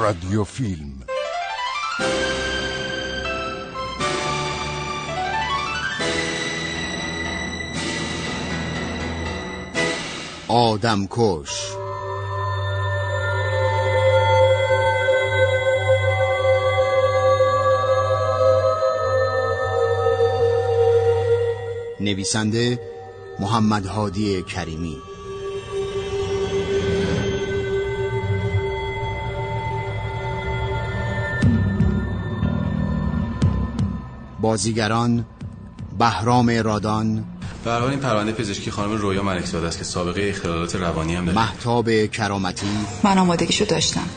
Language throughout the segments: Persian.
رادیو فیلم آدم کش. نویسنده محمد هادی کریمی. بازیگران بهرام رادان. به هر حال این پرونده پزشکی خانم رویا ملکزاده است که سابقه اختلالات روانی هم داره. محتاب کرامتی. من آمادگیشو داشتم.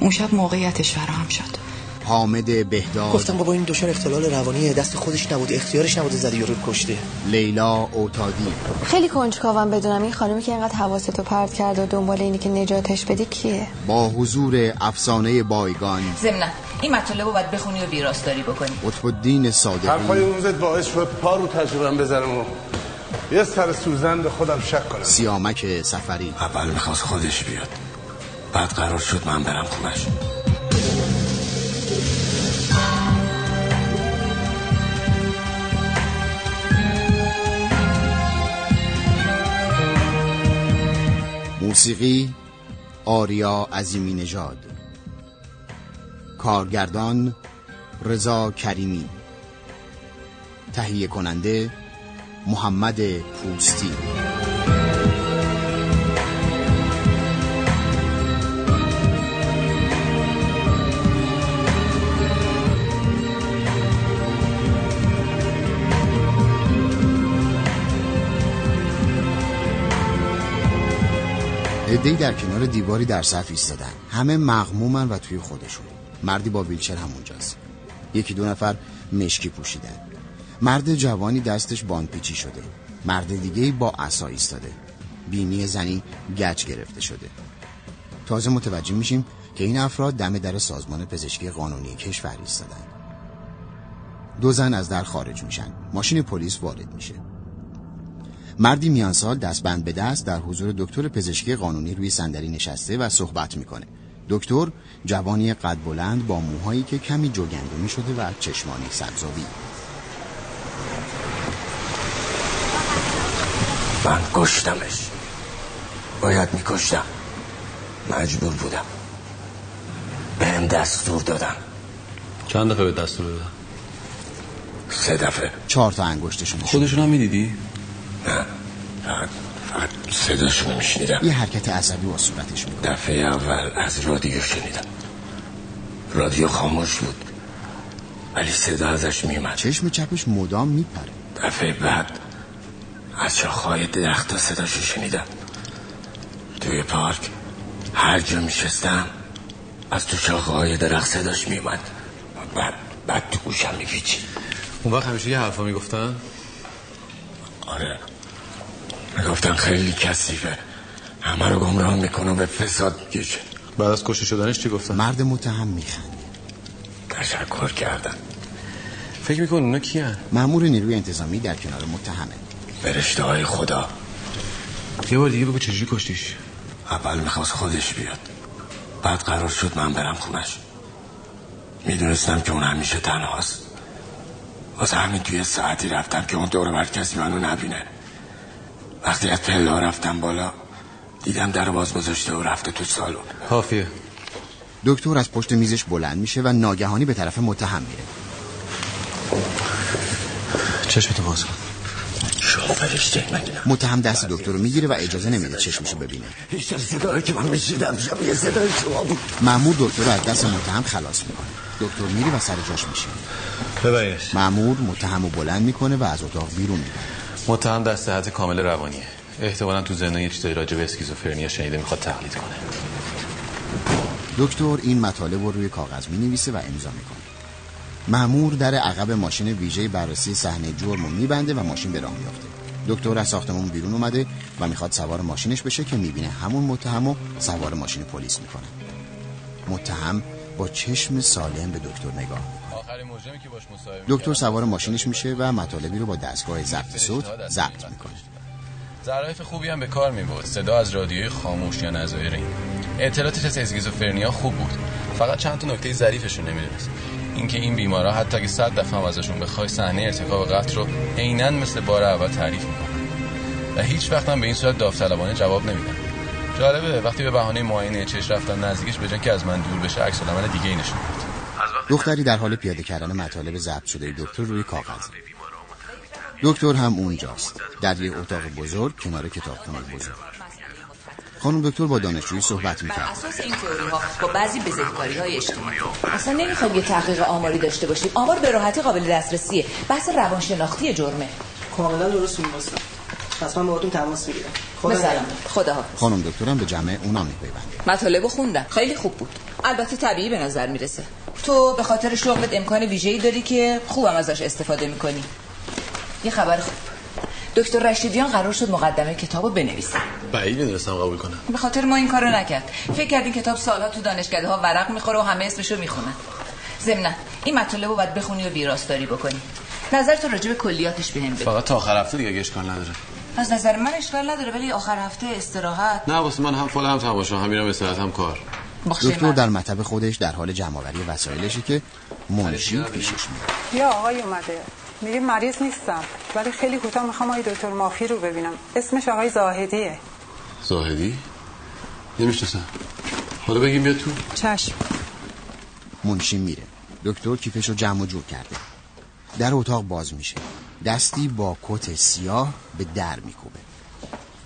اون شب موقعیتش فراهم شد. حامد بهداد. گفتم بابا این دچار اختلال روانی دست خودش نبود اختیارش نبود زده یارو کشته. لیلا اوتادی. خیلی کنجکاوم بدونم. این خانمی که اینقدر حواستو پرت کرد و دنبال اینی که نجاتش بدی کیه؟ با حضور افسانه بایگان. ضمنا این مطالب رو باید بخونی و ویراستاری بکنی. قطب الدین صادقی. حرفای اون زد باعث شد پا رو تجربه بزنم و یه سر سوزن به خودم شک کنم. سیامک سفری. اول می‌خواست خودش بیاد. بعد قرار شد من برم خونش. موسیقی آریا عظیمی نژاد کارگردان رضا کریمی. تهیه کننده محمد پوستی. عدهای در کنار دیواری در صف ایستادن. همه مغمومن و توی خودشون. مردی با ویلچر همونجاست. یکی دو نفر مشکی پوشیدن. مرد جوانی دستش باندپیچی شده. مرد دیگه با عصا ایستاده. بینی زنی گچ گرفته شده. تازه متوجه میشیم که این افراد دم در سازمان پزشکی قانونی کشور ایستادن. دو زن از در خارج میشن. ماشین پلیس وارد میشه. مردی میان سال دستبند به دست در حضور دکتر پزشکی قانونی روی صندلی نشسته و صحبت می‌کنه. دکتر جوانی قد بلند با موهایی که کمی جوگندمی شده و چشمانی سبزاوی. من کشتمش. باید میکشتم. مجبور بودم. بهم دستور دادن. چند دفعه به دستور دادن؟ سه دفعه. چهار تا انگشتشون خودشون هم می‌دیدی؟ نه فقط فقط صداشونو میشنیدم. یه حرکت عصبی با صورتش می‌کنه دفعه اول از رادیو شنیدم. رادیو خاموش بود. ولی صدا ازش میومد چشم چپش مدام میپره. دفعه بعد از شاخهای درخت صداشو شنیدم. توی پارک هر جا میشستم از تو شاخهای درخت صداش میومد بعد بعد تو گوشم میپیچید. اون وقت همیشه یه حرفا می‌گفتن؟ آره. می‌گفتن خیلی کثیفه. همه رو گمراه می‌کنه و به فساد می‌کشه. بعد از کشته شدنش چی گفتن؟ مرد متهم میخنده تشکر کردن. فکر میکن اونا کیان؟ مأمور نیروی انتظامی در کنار متهمه. فرشته های خدا. یه بار دیگه بگو چجوری کشتیش؟ اول می‌خواست خودش بیاد. بعد قرار شد من برم خونش. می‌دونستم که اون همیشه تنهاست. واسه همین توی ساعتی رفتم که اون دور بر کسی منو نبینه. وقتی از پلا رفتم بالا دیدم در باز گذاشته و رفته تو سالن. حافیه. دکتر از پشت میزش بلند میشه و ناگهانی به طرف متهم میره. چشمتو باز کن. متهم دست دکتر رو می‌گیره و اجازه نمیده چشمشو ببینه. هیچ صدایی که من میشیدم شبیه صدای شما بود. مأمور دکتر رو از دست متهم خلاص می‌کنه. دکتر میره و سر جاش میشه ببرش مأمور متهم رو بلند می‌کنه و از اتاق بیرون میره. متهم در صحت کامل روانیه. احتمالا تو زندان یه چیزایی راجع به اسکیزوفرنیا شنیده می‌خواد تقلید کنه. دکتر این مطالب رو روی کاغذ می‌نویسه و امضا می‌کنه. مأمور در عقب ماشین ویژه بررسی صحنه جرم رو میبنده و ماشین به راه میافته. دکتر از ساختمون بیرون اومده و می‌خواد سوار ماشینش بشه که می‌بینه همون متهم رو سوار ماشین پلیس می‌کنه. متهم با چشم سالم به دکتر نگاه دکتر سوار ماشینش میشه و مطالبی رو با دستگاه ضبط صوت ضبط می‌کنه. ظرافت خوبی هم به کار می‌برد. صدا از رادیوی خاموش یا نظایری. اطلاعاتش از اسکیزوفرنیا خوب بود. فقط چند تا نکته ظریفشون نمی‌دونست. اینکه این بیمارا حتی اگه صد دفعه هم ازشون بخوای صحنه ارتکاب قتل رو عینا مثل بار اول تعریف می‌کنن. و هیچ وقت هم به این صورت داوطلبانه جواب نمیدن. جالبه وقتی به بهانه معاینه چش رفتن نزدیکش به که از من دور بشه عکس العمل دیگه ای نشون داد دختری در حال پیاده کردن مطالب ضبط شده دکتر روی کاغذ. دکتر هم اونجاست در یک اتاق بزرگ کنار کتابخونه بزرگ. خانم دکتر با دانشجویی صحبت می‌کرد. اساس این تئوری ها با بعضی بزهکاری های اجتماعی. اصلا نمی‌خوام یه تحقیق آماری داشته باشیم آمار به راحتی قابل دسترسیه. بحث روانشناختی جرمه. کاملا درست میگوست پس من باهاتون تماس می‌گیرم. خدا مثلا. نگهدار. خدا حافظ. خانم دکترم به جمع اونا میپیونده مطالب خوندم. خیلی خوب بود. البته طبیعی به نظر می‌رسه. تو به خاطر شغلت امکان ویژه‌ای داری که خوبم ازش استفاده می‌کنی. یه خبر خوب. دکتر رشیدیان قرار شد مقدمه کتابو بنویسه. بعید می‌دونستم قبول کنم. به خاطر ما این کارو نکرد. فکر کرد این کتاب سالها تو دانشکده ها ورق می‌خوره و همه اسمشو می‌خونن. ضمنا این مطالب رو باید بخونی و ویراستاری بکنی. نظر تو راجع به کلیاتش بهم بگو فقط تا آخر هفته دیگه اشکال نداره. از نظر من اشکال نداره ولی آخر هفته استراحت. نه واسه من هم فال هم تماشا هم میرم استراحت هم کار. دکتر من. در مطب خودش در حال جمعآوری وسایلشه که منشی پیشش میاد. یا آقای اومده. میگه مریض نیستم ولی خیلی کوتاه می‌خوام آقای دکتر مافی رو ببینم. اسمش آقای زاهدیه. زاهدی؟ نمی‌شناسم. حالا بگیم بیا تو. چشم. منشی میره. دکتر کیفش رو جمع و جور کرده. در اتاق باز میشه. دستی با کت سیاه به در میکوبه.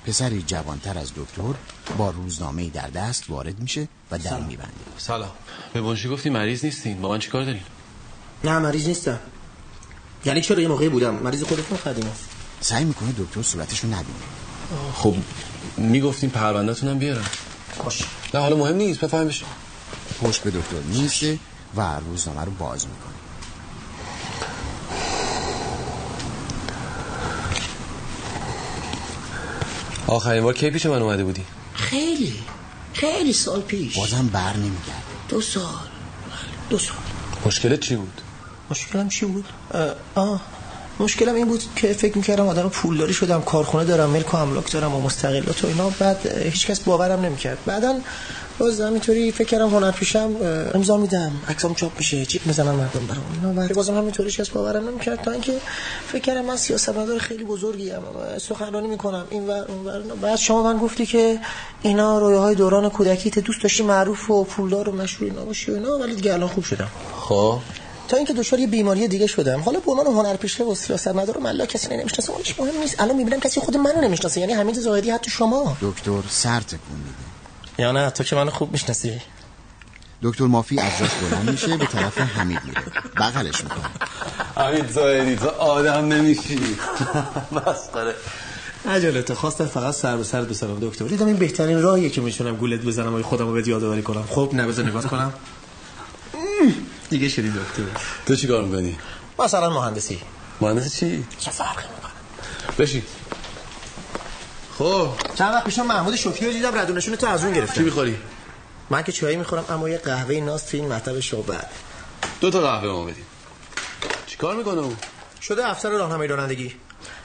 پسری جوانتر از دکتر با روزنامه در دست وارد میشه و در میبنده. سلام. به منشی گفتی مریض نیستین. با من چیکار دارین؟ نه مریض نیستم. یعنی چرا یه موقعی بودم؟ مریض خودتون خدیمه سعی می‌کنه دکتر صورتش رو نبینه. خب می‌گفتین پروندهتون هم بیارم. باش. نه حالا مهم نیست. بفهم بشه. پشت به دکتر میسته و روزنامه رو باز می‌کنه. آخرین بار کی پیش من اومده بودی؟ خیلی خیلی سال پیش. بازم بر نمیگرده. دو سال. دو سال. مشکلت چی بود؟ مشکلم چی بود؟ اه, آه. مشکلم این بود که فکر می‌کردم آدم پولداری شدم کارخونه دارم ملک و املاک دارم و مستقلات و اینا. بعد هیچکس باورم نمی‌کرد. بعدا باز همینطوری فکر کردم هنر پیشم اه، امضا میدم. عکسام چاپ میشه. جیب می‌زنن مردم برام. اینا ولی بازم همینطوری هیچکس باورم نمی‌کرد تا اینکه فکر کردم من سیاستمدار خیلی بزرگی ام. سخنرانی می‌کنم. این ور اون ور. بعد شما من گفتی که اینا رویاهای دوران کودکیت دوست داشتی معروف و پولدار و مشهور اینا باشی و اینا ولی دیگه الان خوب شدم. خب. تا اینکه دچار یه بیماری دیگه شدم. حالا به عنوان هنرپیشه و سیاستمدار و ملا کسی نمی‌شناسه اونش مهم نیست. الان می‌بینم کسی خود منو نمی‌شناسه یعنی حمید زاهدی حتی شما. دکتر سر تکون یا نه تو که منو خوب می‌شناسی. دکتر مافی از جاش بلند میشه به طرف حمید میره. بغلش می‌کنه. حمید زاهدی تو آدم نمیشی. مسخره عجلت خواستم فقط سر به سر بسرم. دکتر دیدم این بهترین راهیه که می‌تونم گولت بزنم و خودم رو به یادآوری کنم. خب نه بذار نگاه کنم. دیگه شدی دکتر. تو چی کار می‌کنی؟ مثلا مهندسی. مهندس چی؟ چه فرقی می‌کنه؟ بشین. خب. چند وقت پیشم محمود شکری رو دیدم ردونشون تو از اون چی گرفتم می‌خوری؟ من که چایی می‌خورم اما یه قهوه ناز تو این مطب شعبت دو تا قهوه ما بدیم. چی کار می‌کنه اون؟ شده افسر راهنمایی رانندگی.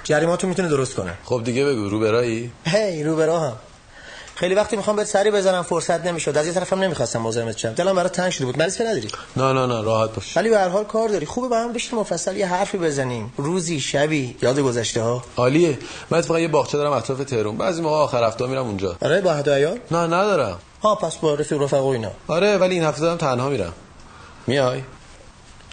جریماتو می‌تونه درست کنه. خب دیگه بگو رو برایی؟ هی رو به راهم خیلی وقتی می‌خوام بهت سری بزنم فرصت نمی‌شد. از یه طرفم نمی‌خواستم مزاحمت شم دلم برات تنگ شده بود. مریض که نداری؟ نه نه نه راحت باش. ولی به هر حال کار داری. خوبه با هم بشین مفصل یه حرفی بزنیم. روزی شبی یاد گذشته ها عالیه. من اتفاقا یه باغچه دارم اطراف تهران. بعضی موقع آخر هفته میرم اونجا. برای با عیال نه ندارم. ها پس با رفیق رفقا اینا. آره ولی این هفته دارم تنها میرم. میای؟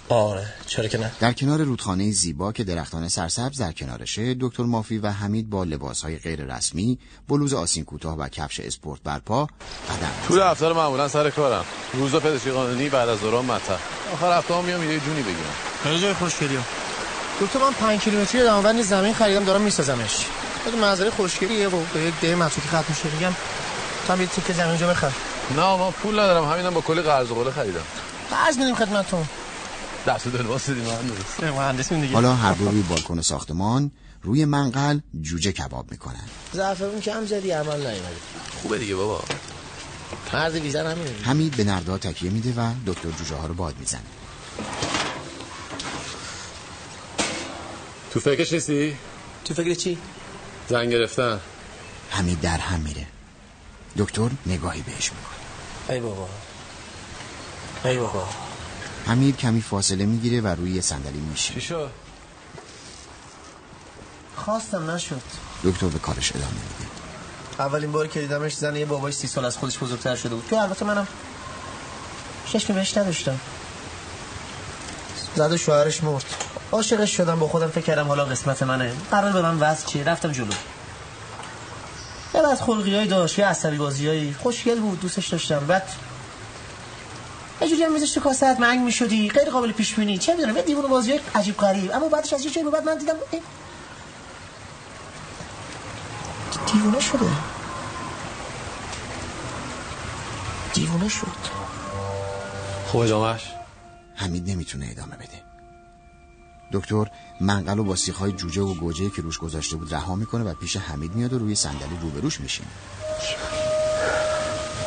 آره چرا که نه. در کنار رودخانه زیبا که درختان سرسبز در کنارشه دکتر مافی و حمید با لباسهای غیر رسمی بلوز آسین کوتاه و کفش اسپورت برپا قدم طول هفته رو معمولا سر کارم. روزا پزشکی قانونی بعد از دوران مطب آخر هفته هم میام یه جونی بگیرم. خیلی جای خوشگلی ها دکتر من 5 کیلومتری داموند زمین خریدم دارم میسازمش. بعد منظره خوشگلیه و به یک ده متروکی ختم میشه. میگم تو هم یه تیکه زمین اونجا بخر. نه ما پول ندارم. همینم با کلی قرض و قله خریدم. قرض میدیم خدمتتون. دست دیدی مهندس مهندس دیگه حالا هر دو روی بالکن ساختمان روی منقل جوجه کباب می‌کنن. زعفرون کم زدی عمل نیومد خوبه دیگه بابا. مرد ویزن همینه. دیگه. حمید به نردا تکیه میده و دکتر جوجه ها رو باد می‌زنه. تو فکرش نیستی تو فکر چی؟ زنگ گرفتن. حمید در هم میره. دکتر نگاهی بهش می‌کنه. ای بابا. ای بابا. حمید کمی فاصله می‌گیره و روی صندلی میشه چی شد؟ خواستم نشد. دکتر به کارش ادامه میده. اولین باری که دیدمش زن یه بابای سی سال از خودش بزرگتر شده بود. که البته منم چشمی بهش نداشتم. زد و شوهرش مرد. عاشقش شدم با خودم فکر کردم حالا قسمت منه. قرار به من وضع چیه رفتم جلو. یه بعد خلقی داشت یه عصبی بازی خوشگل بود دوستش داشتم. بعد یه جوری هم میذاشت تو کاسه منگ می‌شدی. غیر قابل پیش بینی چه می‌دونم یه دیوونه بازی عجیب غریب. اما بعدش از یه جایی بعد من دیدم ای، دیوونه شده. دیوونه شد. خب ادامهش حمید نمی‌تونه ادامه بده. دکتر منقل و با سیخهای جوجه و گوجه که روش گذاشته بود رها می‌کنه و پیش حمید میاد و روی صندلی روبروش میشینه.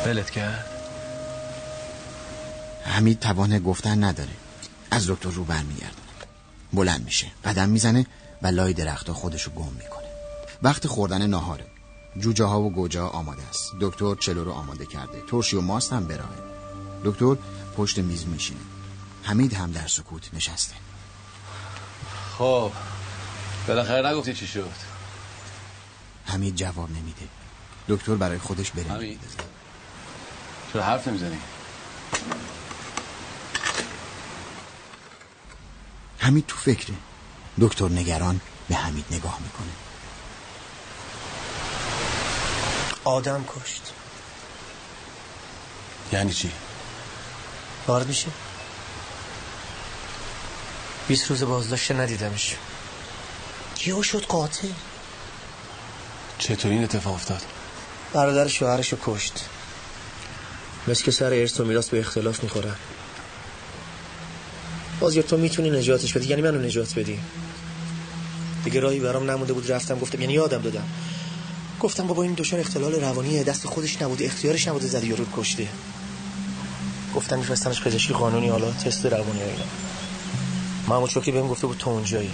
بلت کرد؟ حمید توان گفتن نداره. از دکتر رو برمیگردونه بلند میشه قدم می‌زنه و لای درختها خودشو گم می‌کنه. وقت خوردن ناهاره. جوجه ها و گوجه ها آماده است. دکتر چلو رو آماده کرده. ترشی و ماست هم براهه دکتر پشت میز میشینه. حمید هم در سکوت نشسته. خب بالاخره نگفتی چی شد؟ حمید جواب نمیده. دکتر برای خودش بره. حمید. چرا حرف نمی‌زنی؟ حمید تو فکره. دکتر نگران به حمید نگاه می‌کنه. آدم کشت. یعنی چی؟ وارد میشه. 20 روز بازداشته ندیدمش. یهو شد قاتل؟ چطور این اتفاق افتاد؟ برادر شوهرش رو کشت. مثل که سر ارث و میراث به اختلاف می‌خورن باز یا تو می‌تونی نجاتش بدی؟ یعنی منو نجات بدی. دیگه راهی برام نمونده بود رفتم گفتم یعنی یادم دادم. گفتم بابا این دچار اختلال روانیه دست خودش نبوده اختیارش نبوده زده یارو رو کشته گفتم میفرستمش پزشکی قانونی حالا تست روانی و اینا محمود شکری بهم گفته بود تو اونجایی.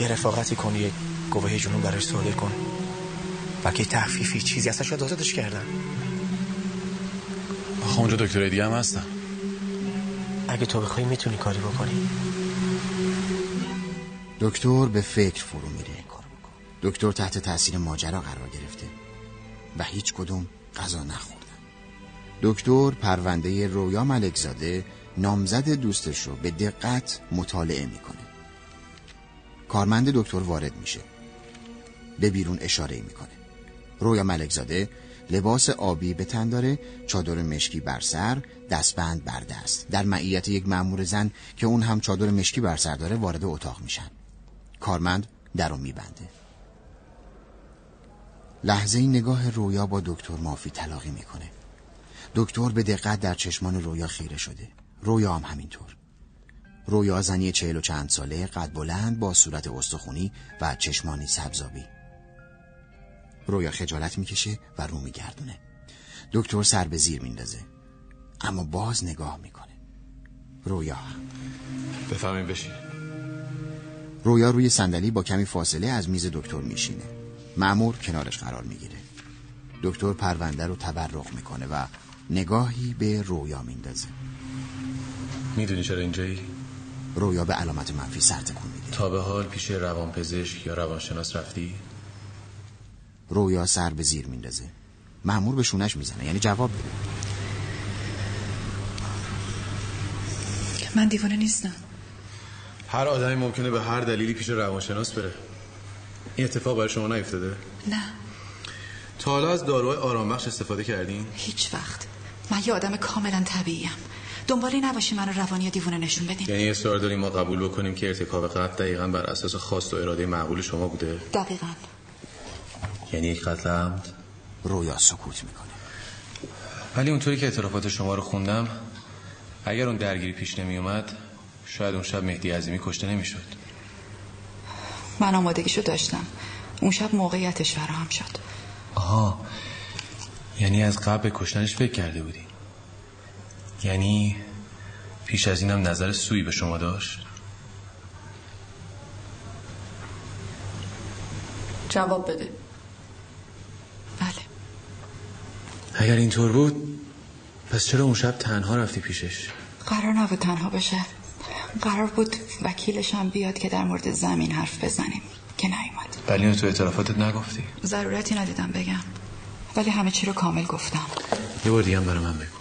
یه رفاقتی کن یه گواهی جنون براش صادر کن. بلکه تخفیفی چیزی اصلا شاید آزادش کردن آخه اونجا دکتر دیگه هم هستن. اگه تو بخوای می‌تونی کاری بکنی. دکتر به فکر فرو میره. دکتر تحت تاثیر ماجرا قرار گرفته و هیچ کدوم غذا نخوردن. دکتر پرونده رویا ملکزاده نامزد دوستش رو به دقت مطالعه می‌کنه. کارمند دکتر وارد میشه. به بیرون اشاره می‌کنه. رویا ملکزاده لباس آبی به تن داره چادر مشکی بر سر دستبند بر دست. در معیت یک مأمور زن که اون هم چادر مشکی بر سر داره وارد اتاق میشن. کارمند در میبنده. لحظه این نگاه رویا با دکتر مافی تلاقی می‌کنه. دکتر به دقت در چشمان رویا خیره شده. رویا هم همینطور. رویا زنی چهل و چند ساله قد بلند با صورت استخونی و چشمانی سبزابی. رویا خجالت می‌کشه و رو میگردونه. دکتر سر به زیر میندازه. اما باز نگاه می‌کنه. رویا. بفهمین بشین. رویا روی صندلی با کمی فاصله از میز دکتر میشینه. معمور کنارش قرار می‌گیره. دکتر پرونده رو تبرق می‌کنه و نگاهی به رویا میندازه. می‌دونی چرا اینجایی؟ رویا به علامت منفی سر تکون میده. تا به حال پیش روانپزشک یا روانشناس رفتی؟ رویا سر به زیر میندازه. معمور به شونش می‌زنه. یعنی جواب بده. من دیوانه نیستم. هر آدمی ممکنه به هر دلیلی پیش روانشناس بره. این اتفاق برای شما نیفتاده؟ نه. تا حالا از داروهای آرامبخش استفاده کردین؟ هیچ وقت. من یه آدم کاملا طبیعیم. دنبالی نباشی منو روانی یا دیوونه نشون بدین. یعنی اصرار داریم ما قبول بکنیم که ارتکاب قتل دقیقا بر اساس خواست و اراده معقول شما بوده؟ دقیقا. یعنی یک قتل عمد رویا سکوت می‌کنه. ولی اونطوری که اعترافات شما رو خوندم اگر اون درگیری پیش نمی اومد شاید اون شب مهدی عظیمی کشته نمی‌شد. من آمادگیشو داشتم. اون شب موقعیتش فراهم شد. آها. یعنی از قبل به کشتنش فکر کرده بودی؟ یعنی پیش از اینم نظر سوی به شما داشت؟ جواب بده بله اگر اینطور بود پس چرا اون شب تنها رفتی پیشش؟ قرار نبود تنها بشه. قرار بود وکیلشم بیاد که در مورد زمین حرف بزنیم که نیومد. ولی تو اعترافاتت نگفتی. ضرورتی ندیدم بگم. ولی همه چی رو کامل گفتم. یه بار دیگه هم برای من بگو.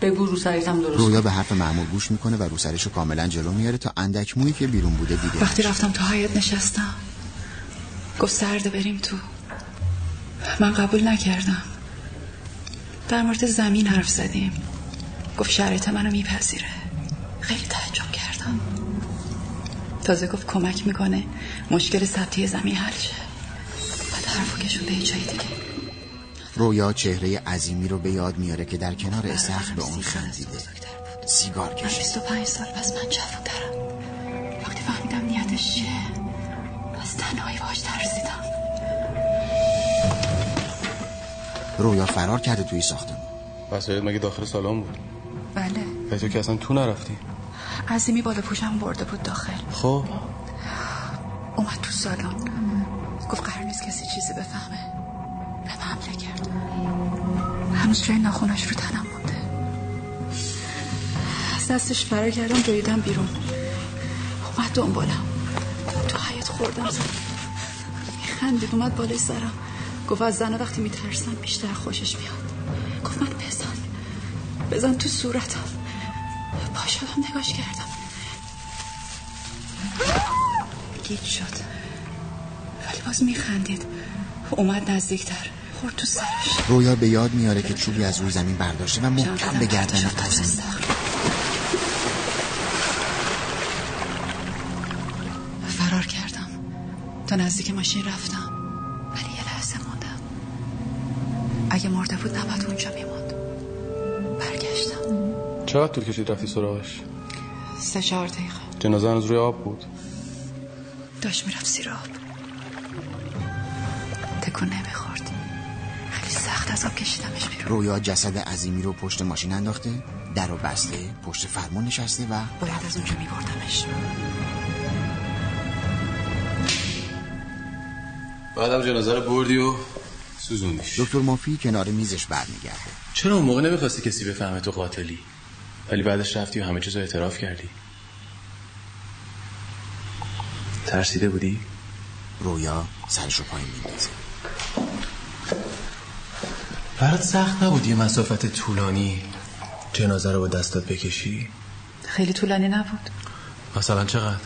بگو رو سریتم درست رویا به حرف معمول گوش می‌کنه و رو سرش رو کاملا جلو میاره تا اندک مویی که بیرون بوده دیده وقتی رفتم تا حیات نشستم. گفت سرده بریم تو. من قبول نکردم. در مورد زمین حرف زدیم. گفت شرایط منو میپذیره. خیلی تعجب کردم. تازه گفت کمک می‌کنه مشکل ثبتی زمین حل شه. بعد حرفو کشون به جای دیگه. رویا چهره عظیمی رو به یاد میاره که در کنار استخر به اون خندیده. سیگار من کشید 25 سال پس من جوانترم. وقتی فهمیدم نیتش چیه از تنهایی باش ترسیدم. رویا فرار کرده توی ساختمون. وسایل مگه داخل سالن بود؟ بله. و تو که اصلا تو نرفتی؟ عظیمی بالا پوشم برده بود داخل. خب؟ اومد تو سالن. گفت قرار نیست کسی چیزی بفهمه. به من حمله کرد. هنوز جای ناخونش رو تنم مونده. از دستش فرار کردم دویدم بیرون. اومد دنبالم. تو حیات خوردم. زد میخندید اومد بالای سرم. گفت از زنه وقتی میترسم بیشتر خوشش میاد. گفت من بزن. بزن تو صورتم. پا شدم نگاش کردم. گیج شد. ولی باز میخندید. اومد نزدیکتر. خورد تو سرش. رویا به یاد میاره که چوبی از روی زمین برداشته و محکم به گردن فرار کردم. تا نزدیک ماشین رفتم. اگه مرده بود نباید اونجا میموند برگشتم. چقدر طول کشید رفتی سراغش؟ سه چهار دقیقه. جنازه هنوز روی آب بود. داشت می‌رفت زیر آب. تکون نمی‌خورد. خیلی سخت از آب کشیدمش بیرون. رویا جسد عظیمی رو پشت ماشین انداخته در و بسته پشت فرمون نشسته و باید از اونجا میبردمش. بعدم جنازه رو بردی و سوزوندیش دکتر مافی کنار میزش برمیگرده. چرا اون موقع نمی‌خواستی کسی بفهمه تو قاتلی؟ ولی بعدش رفتی و همه چیز رو اعتراف کردی. ترسیده بودی؟ رویا سرش رو پایین میندازه. برات سخت نبود یه مسافت طولانی جنازه رو با دستات بکشی؟ خیلی طولانی نبود. مثلا چقدر؟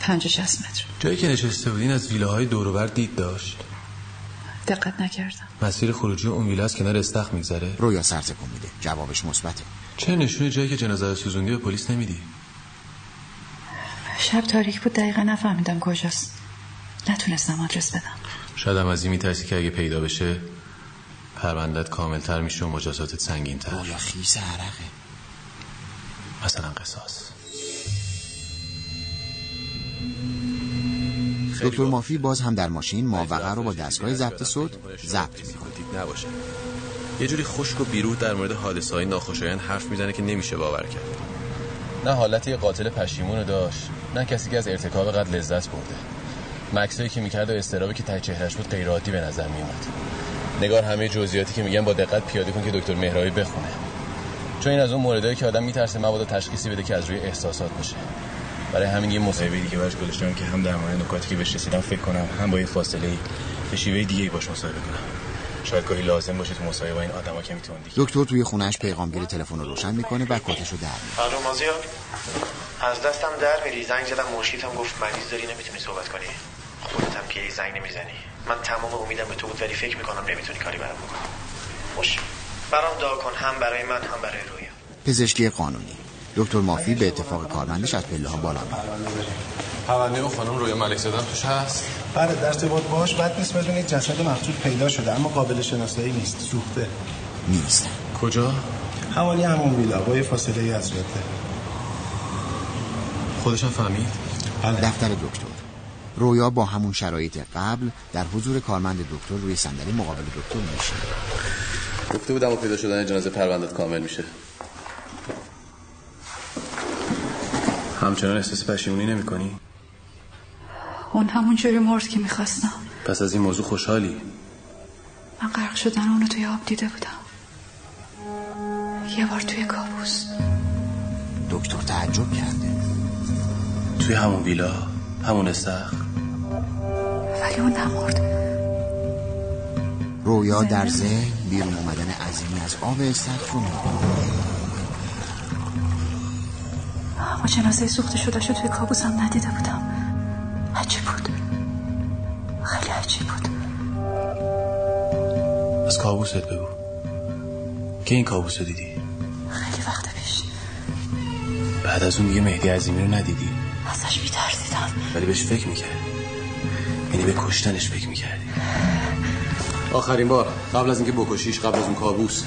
پنج و شست متر. جایی که نشسته بودین از ویلاهای دوروبر دید داشت. دقت نکردم. مسیر خروجی اون ویلا از کنار استخ میگذره؟ رویا سر تکون میده. جوابش مثبته. چه نشونی جایی که جنازه رو سوزوندی به پلیس نمیدی؟ شب تاریک بود دقیقا نفهمیدم کجاست. نتونستم آدرس بدم. شاید هم از این میترسی که اگه پیدا بشه پروندت کاملتر میشه و مجازاتت سنگینتر. رویا خیس عرقه. مثلا قصاص. دکتر مافی باز هم در ماشین ماوقع رو با دستگاه ضبط صوت ضبط می‌کنه. نباشه. یه جوری خشک و بیرو در مورد حادثه های ناخوشایند حرف می‌زنه که نمیشه باور کرد. نه حالت یه قاتل پشیمون رو داشت. نه کسی که از ارتکاب قد لذت برده. مکسایی که می‌کرد و استرابی که ته چهرش بود غیر عادی به نظر میومد نگار همه جزئیاتی که میگن با دقت پیاده کن که دکتر مهرایی بخونه. چون این از اون موردایی که آدم میترسه مبادا تشخیصی بده که از روی احساسات باشه. برای همین یه مصاحبه دیگه براش گذاشتم که هم در مورد نکاتی که بهش رسیدم فکر کنم هم با یه فاصله ای به شیوه دیگه باش مصاحبه کنم. شاید گاهی لازم باشه تو مصاحبه این آدما کمی تندی دکتر توی خونش پیغامگیر تلفن رو روشن می‌کنه و کتش رو در میاره. الو مازیار. از دستم در میری. زنگ زدم مرشیدم گفت مریض داری نمی‌تونی صحبت کنی. خودت هم که زنگ نمی‌زنی. من تمام امیدم به تو بود ولی فکر می‌کنم نمی‌تونی کاری برام بکنی. خوش برام دعا کن هم برای من هم برای رویا. پزشکی قانونی. دکتر مافی به اتفاق کارمندش از پله ها بالا میره پرونده اون خانم رویا ملک زدن توش هست؟ بله در ارتباط باش. بد نیست بدونید جسد مقتول پیدا شده اما قابل شناسایی نیست سوخته. نیست. کجا؟ حوالی همون ویلا با یه فاصله ای از جاده. خودش هم فهمید؟ بله. دفتر دکتر. رویا با همون شرایط قبل در حضور کارمند دکتر روی صندلی مقابل دکتر میشه گفته بودم و پیدا شدن جنازه پروندت کامل میشه. همچنان احساس پشیمونی نمی کنی؟ اون همون جوری مرد که می‌خواستم. پس از این موضوع خوشحالی؟ من غرق شدن اونو توی آب دیده بودم. یه بار توی کابوس. دکتر تعجب کرده. توی همون ویلا همون استخر؟ ولی اون نمرد. رویا در ذهن بیرون اومدن عظیمی از آب استخر رو می‌بینه. اما جنازه سوخته شده شد توی کابوسم ندیده بودم. عجیب بود. خیلی عجیب بود. از کابوست بگو. که این کابوس رو دیدی؟ خیلی وقت پیش. بعد از اون دیگه مهدی عظیمی رو ندیدی؟ ازش میترسیدم. ولی بهش فکر می‌کرد یعنی به کشتنش فکر می‌کردی. آخرین بار قبل از اینکه بکشیش قبل از اون کابوس.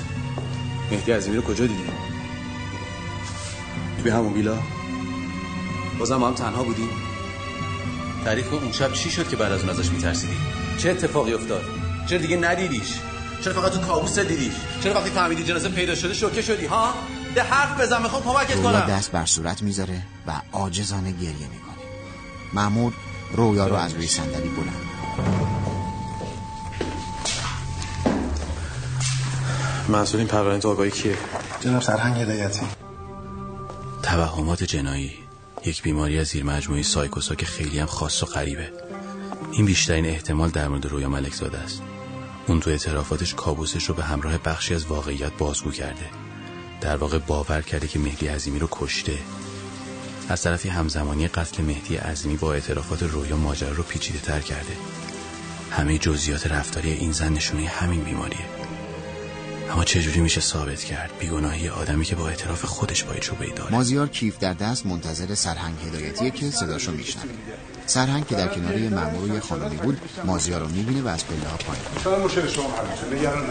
مهدی عظیمی رو کجا دیدی؟ توی همون ویلا. بازم هم تنها بودیم. تعریف کن اون شب چی شد که بعد از اون ازش میترسیدی؟ چه اتفاقی افتاد؟ چرا دیگه ندیدیش؟ چرا فقط تو کابوس دیدیش؟ چرا وقتی فهمیدی جنازه پیدا شده شوکه شدی ها؟ ده حرف بزن می‌خوام کمکت کنم. دست بر صورت می‌ذاره و عاجزانه گریه می‌کنه. محمود رویا رو از روی صندلی بلند مسئول این پرونده آگاهی کیه؟ جناب سرهنگ هدایتی. توهمات جنایی. یک بیماری از زیر مجموعه سایکوسا که خیلی هم خاص و غریبه. این بیشترین احتمال در مورد رویا ملک زاده است. اون تو اعترافاتش کابوسش رو به همراه بخشی از واقعیت بازگو کرده. در واقع باور کرده که مهدی عظیمی رو کشته. از طرفی همزمانی قتل مهدی عظیمی با اعترافات رویا ماجرا رو پیچیده تر کرده. همه جزئیات رفتاری این زن نشونه همین بیماریه. اما چجوری میشه ثابت کرد؟ بیگناهی آدمی که با اعتراف خودش با چوبه داره. مازیار کیف در دست منتظر سرهنگ هدایتیه که صداشو میشنوه. سرهنگ که در کنار یه مأمور یه خانمی بود مازیار رو می‌بینه و از پله ها پایین میاد. مشکل شما نگران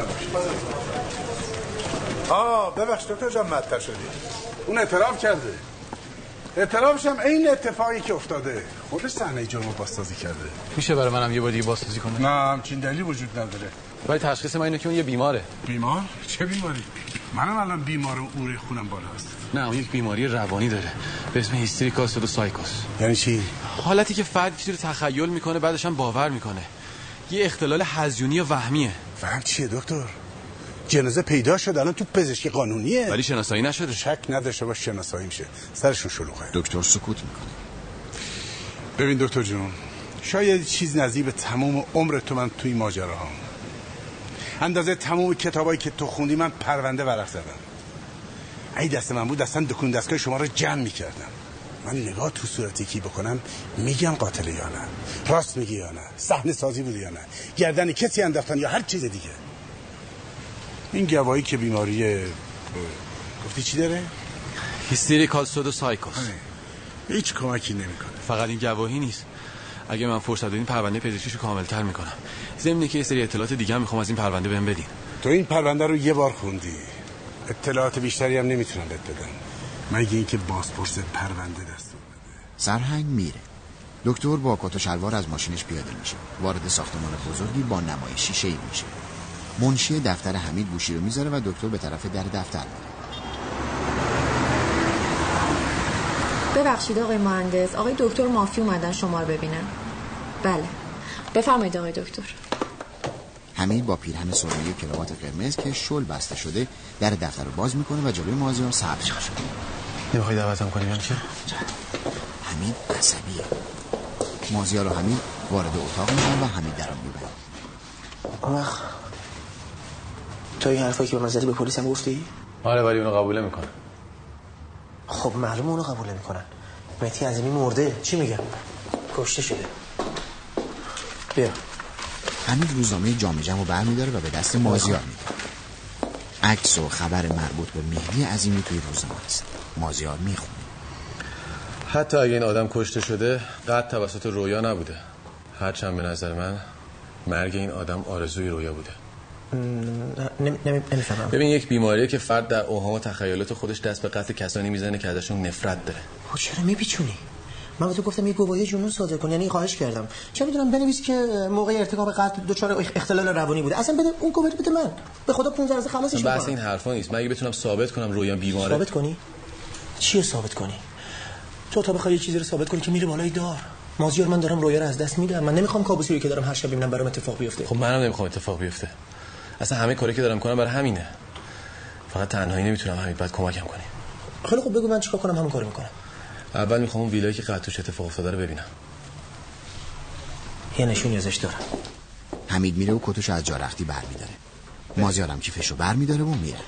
آه ببخش دکتر جان مدتر شدی. اون اعتراف کرده. اعترافش هم این اتفاقی که افتاده. خودش صحنه جرم رو بازسازی کرده. میشه برای منم یه بار دیگه بازسازی کنه؟ نه همچین دلیلی وجود نداره. ولی تشخیص من اینه که اون یه بیماره. بیمار؟ چه بیماری؟ منم الان بیمار و اوره خونم بالاست. نه اون یک بیماری روانی داره. به اسم هیستریکاس و سایکوس. یعنی چی؟ حالتی که فرد چیزی رو تخیل می‌کنه بعدش هم باور می‌کنه. یه اختلال هزیونی و وهمیه. فهم چیه دکتر؟ جنازه پیدا شد الان تو پزشکی قانونیه. ولی شناسایی نشده. شک نداشته باش شناسایی میشه. سرشون شلوغه. دکتر سکوت می‌کنه. ببین دکتر جون شاید چیز نزدیک به تمام عمر تو من توی ماجرا هم اندازه تمام کتابایی که تو خوندی من پرونده ورق زدم. ای دست من بود اصلا دکون دستگاه شما رو جمع می‌کردم. من نگاه تو صورتی کی بکنم میگم قاتل یا نه؟ راست میگی یا نه؟ صحنه سازی بود یا نه؟ گردن کسی انداختن یا هر چیز دیگه؟ این گواهی که بیماری گفتی چی داره؟ هیستریکاس و سایکوس. هیچ کمکی نمی‌کنه. فقط این گواهی نیست. اگه من فرصت بدین پرونده پزشکیشو کاملتر می‌کنم. ضمن که یه سری اطلاعات دیگه هم می‌خوام از این پرونده بهم بدین. تو این پرونده رو یه بار خوندی. اطلاعات بیشتری هم نمی‌تونم بهت بدم مگه اینکه بازپرس پرونده دستور سرهنگ میره. دکتر با کت و شلوار از ماشینش پیاده میشه. وارد ساختمان بزرگی با نمای شیشه ای میشه. منشی دفتر حمید گوشی رو می‌ذاره و دکتر به طرف در دفتر میره. ببخشید آقای مهندس. آقای دکتر مافی اومدن شما رو ببینن. بله. بفرمایید آقای دکتر. حمید با پیرهن سرمه و کراوات قرمز که شل بسته شده در دفتر رو باز می‌کنه و جلوی مازیار سبز میشه نمی‌خوای دعوتم کنی من که حمید عصبیه. مازیار و حمید وارد اتاق میشن و حمید در رو می‌بره اون وقت تو این حرفایی که به من زدی به پلیس هم گفتی؟ آره ولی اونو قبول نمی‌کنه خب معلومه اونو قبول نمی‌کنن مهدی عظیمی مرده. چی میگم کشته شده. بیا. حمید روزنامه جام جم رو برمیداره و به دست مازیار میده. عکس و خبر مربوط به مهدی عظیمی توی روزنامه است. مازیار می‌خونه. حتی اگه این آدم کشته شده قد توسط رویا نبوده. هرچند به نظر من مرگ این آدم آرزوی رویا بوده. نمی‌فهمم. ببین یک بیماریه که فرد در اوهام و تخیلات خودش دست به قتل کسانی می‌زنه که ازشون نفرت داره. خب چرا میپیچونی؟ من تو گفتم یه گواهی جنون صادر کن یعنی خواهش کردم. چه می‌دونم بنویس که موقع ارتکاب قتل دچار اختلال روانی بوده. اصلا بده اون گواهی بده من. به خدا 15 روز خلاصش بحث می‌کنم. این حرفا نیست. مگه بتونم ثابت کنم رویا بیماره ثابت کنی؟ چی ثابت کنی؟ تو تا بخوای یه چیزی رو ثابت کنی که میره بالای دار. مازیار من دارم رویا رو از دست میدم. من نمی‌خوام کابوسی رو که دارم هر شب ببینم برام اتفاق بیفته. خب منم نمی‌خوام اتفاق بیفته. اصلا همه کاری که دارم کنم برای همینه. فقط تنهایی نمی‌تونم همین بعد کمکم کنی. خیلی خوب بگو من چیکار کنم همون کارو می‌کنم. اول می‌خوام اون ویلایی که قطوش اتفاق افتاده رو ببینم. یه نشونی ازش دارم. حمید میره و کتش از جا رختی برمیداره مازیار هم کیفش رو برمیداره و میره.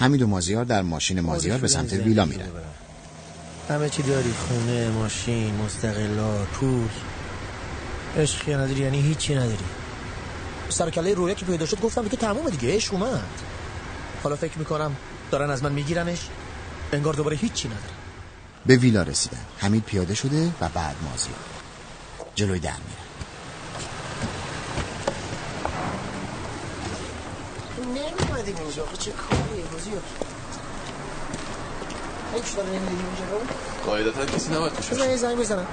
حمید و مازیار در ماشین مازیار به سمت ویلا میرن. همه چی داری؟ خونه ماشین مستقلا پول. عشقی نداری یعنی هیچی نداری. سرکله رویا که پیدا شد گفتم دیگه تمومه دیگه عشق اومد. حالا فکر می‌کنم دارن از من میگیرنش. انگار دوباره هیچی نداره. به ویلا رسیدن. حمید پیاده شده و بعد مازیار جلوی در میره. نمیمدیم اینجا. آخه چه کاریه بازیار هیچ داره نمیدیم اینجا. قاعدتا کسی توش بزن یه زنگ بزنم.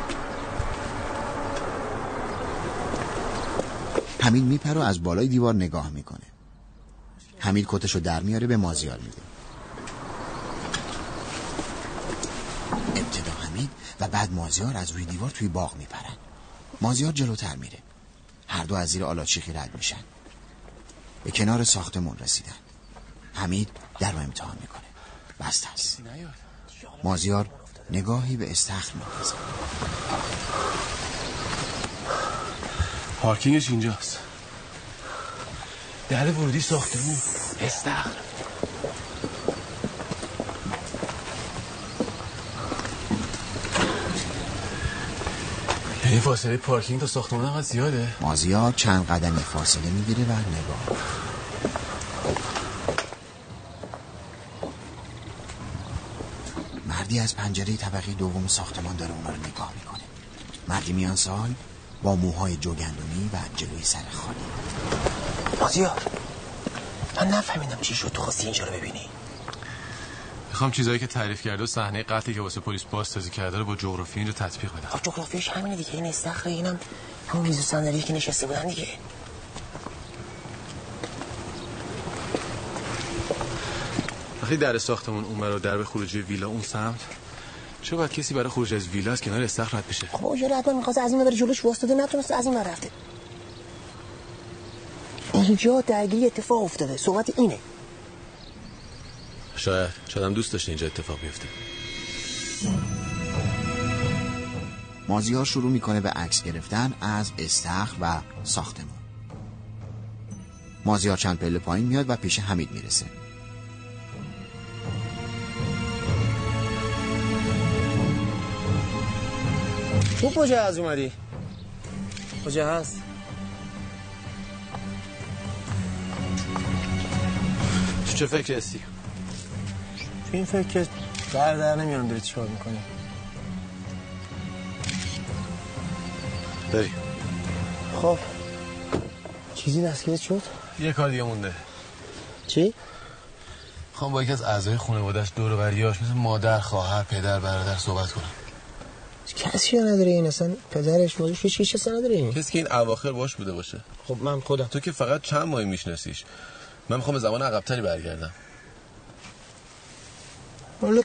حمید میپره و از بالای دیوار نگاه می‌کنه. حمید کتشو در میاره به مازیار میده. ابتدا حمید؟ و بعد مازیار از روی دیوار توی باغ میپرن. مازیار جلوتر میره. هر دو از زیر آلاچیقی رد میشن. به کنار ساختمون رسیدن. حمید در رو امتحان می‌کنه. بسته است مازیار نگاهی به استخر میندازه پارکینگش اینجاست. در ورودی ساختمون. استخر. یعنی فاصله پارکینگ تا ساختمون انقدر زیاده. مازیار چند قدمی فاصله می‌گیره و نگاه مردی از پنجره طبقه دوم ساختمان داره اونا رو نگاه می‌کنه. مردی میان سال با موهای جوگندمی و جلوی سر خالی. مازیار من نفهمیدم چی شد تو خواستی اینجا رو ببینی. می‌خوام چیزایی که تعریف کرده و صحنه قتلی که واسه پلیس بازسازی کرده رو با جغرافی اینجا تطبیق بدم. خب جغرافیش همینه دیگه. این استخر اینم همون میز و صندلی که نشسته بودن دیگه. وقتی در ساختمون اون رو در به خروجی ویلا اون سمت چه باید کسی برای خروج از ویلا از کنار استخر رد بشه؟ خب اونجا حتما می‌خواست از این بره جلوش واسطه نتونست از این رفته. اینجا درگیری اتفاق افتاده. صحبت اینه. شاید شاید هم دوست داشته اینجا اتفاق بیفته مازیار شروع می‌کنه به عکس گرفتن از استخر و ساختمون مازیار چند پله پایین میاد و پیش حمید می‌رسه تو کجا از اومدی؟ کجا هست؟ تو چه فکر هستی؟ این فکر که در در نمیارم داری چیکار می‌کنی؟ بری. خب. چیزی دستگیرت شد؟ یه کار دیگه مونده. چی؟ خوام با یکی از اعضای خانواده‌اش دور و بریاش مثل مادر خواهر پدر برادر صحبت کنم. کسی نداره این اصلا؟ پدرش موضوعش هیچ هیچ اصلا نداره این کسی که این اواخر باش بوده باشه. خب من خودم. تو که فقط چند ماهی میشناسیش؟ من می‌خوام به زمان عقبتری برگردم. حالا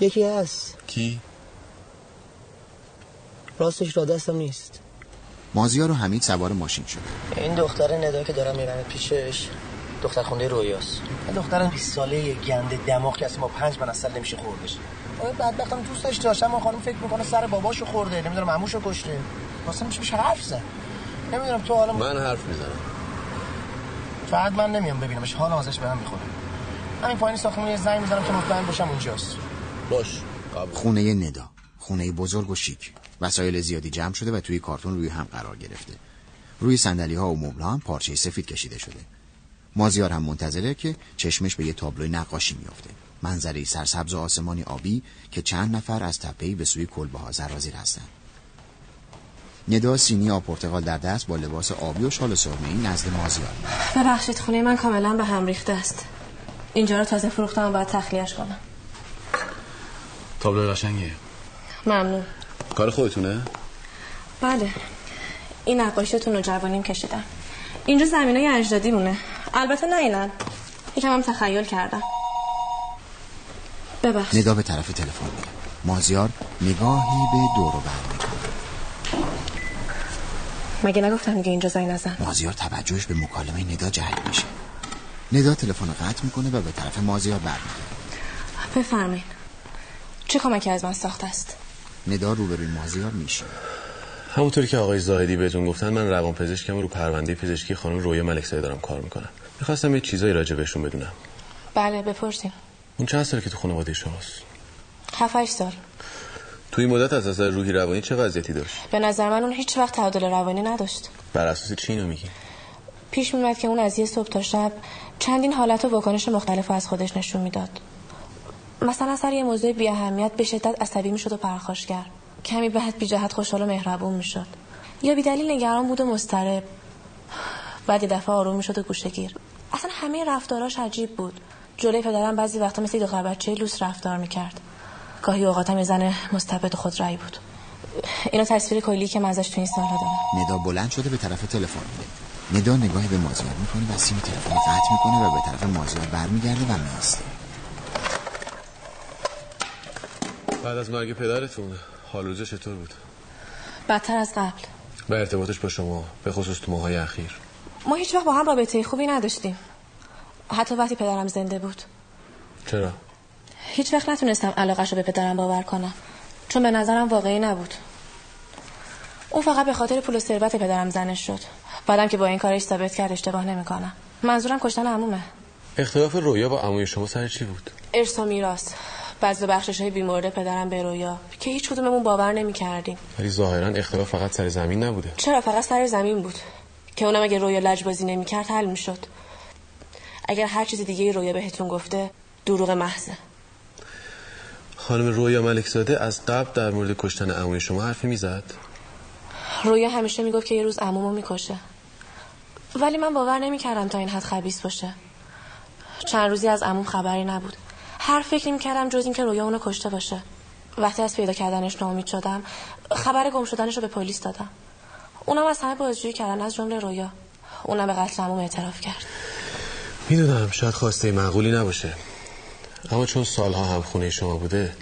یکی هست. کی؟ راستش را دستم نیست. مازیار و حمید سوار ماشین شد. این دختر ندا که دارم میرم پیشش دختر خونده رویاست. این دختر 20 ساله گنده دماغ که اصلا ما پنج من اصلا نمیشه خوردش. آره بدبختم دوستش داشتم ما خانم فکر می‌کنه سر باباشو خورده نمی‌دونم عموشو کشته. واسه میشه میشه حرف زد. نمی‌دونم تو حالا من حرف می‌زنم. فقط من نمیام ببینمش حالا ازش به من می‌خوره. همین پایین ساختمون یه زنگ می‌زنم که مطمئن باشم اونجاست. باش. قبول. خونه ندا. خونه بزرگ و شیک. وسایل زیادی جمع شده و توی کارتون روی هم قرار گرفته. روی صندلی ها و مبل هم پارچه سفید کشیده شده. مازیار هم منتظره که چشمش به یه تابلو نقاشی میافته. منظره سرسبز و آسمانی آبی که چند نفر از تپه‌ای به سوی کلبه ها زرازیر هستند. ندا سینی آب پرتقال در دست با لباس آبی و شال سرمه‌ای نزد مازیار. ببخشید خونه من کاملا به هم ریخته است. اینجا رو تازه فروختم و باید تخلیهش کنم. تابلو قشنگیه. ممنون. کار خودتونه؟ بله. این نقاشیتون رو جوانیم کشیدم اینجا زمین های اجدادی مونه البته نه اینن. یکم هم تخیل کردم. ببخشید. ندا به طرف تلفن میره مازیار نگاهی به دور و بر می‌کنه. مگه نگفتم دیگه اینجا زنگ نزن؟ مازیار توجهش به مکالمه ندا جلب میشه. ندا تلفن قطع می‌کنه و به طرف مازیار برمیگرده. بفرمایین چه کمکی از من ساخت است؟ ندا روبروی مازیار میشه همونطوری که آقای زاهدی بهتون گفتن من روان پزشکم رو پرونده پزشکی خانم رویا ملکزاده دارم کار می‌کنم. می‌خواستم یه چیزایی راجع بهشون بدونم. بله بپرسین. اون چند ساله که تو خانواده شماست؟ هفت سال. تو این مدت از نظر روحی روانی چه وضعیتی داشت؟ به نظر من اون هیچ وقت تعادل روانی نداشت. بر اساس چی اینو میگی؟ پیش میمد که اون از یه صبح تا شب چندین حالت و واکنش مختلف از خودش نشون می‌داد. مثلا سر یه موضوع بی اهمیت به شدت عصبی می‌شد و پرخاشگر. کمی بعد بی جهت خوشحال و مهربون می‌شد. یا بی دلیل نگران بود و مضطرب. بعد یه دفعه آروم می‌شد و گوشهگیر اصلا همه رفتاراش عجیب بود. جلوی پدرم بعضی وقتا مثل دختر بچه لوس رفتار می‌کرد. گاهی اوقاتم یه زن مستبد و خودرأی بود. اینا تصویر کلی که من ازش تو این سالها دارم. ندا بلند شده به طرف تلفن ندا نگاهی به مازیار می‌کنه و سیم تلفن قطع می‌کنه و به طرف مازیار برمیگرده و میسته بعد از مرگ پدرتون حال روزه چطور بود؟ بدتر از قبل. و ارتباطش با شما به خصوص تو ماهای اخیر؟ ما هیچ وقت با هم رابطه خوبی نداشتیم. حتی وقتی پدرم زنده بود. چرا؟ هیچ وقت نتونستم علاقش رو به پدرم باور کنم. چون به نظرم واقعی نبود. اون فقط به خاطر پول و ثروت پدرم زنش شد. بعدم که با این کارش ثابت کرد اشتباه نمی‌کنم. منظورم کشتن عمومه. اختلاف رویا با عموی شما سر چی بود؟ ارث و میراث. بعضی بخشش های بیمورد پدرم به رویا. که هیچ کدوممون باور نمی‌کردیم. ولی ظاهرا اختلاف فقط سر زمین نبوده. چرا؟ فقط سر زمین بود. که اونم اگه رویا لجبازی نمی‌کرد حل می‌شد. اگر هر چیز دیگه رویا بهتون گفته دروغ محضه. خانم رویا ملکزاده از قبل در مورد کشتن عموی شما حرفی می‌زد؟ رویا همیشه می‌گفت که یه روز عمومو می‌کشه. ولی من باور نمی‌کردم تا این حد خبیس باشه. چند روزی از عموم خبری نبود. هر فکری می‌کردم جز اینکه رویا اونو کشته باشه. وقتی از پیدا کردنش ناامید شدم خبر گم شدنش رو به پلیس دادم. اونم از همه بازجویی کردن از جمله رویا. اونم به قتل عموم اعتراف کرد. می‌دونم شاید خواسته معقولی نباشه. اما چون سالها هم خونه شما بوده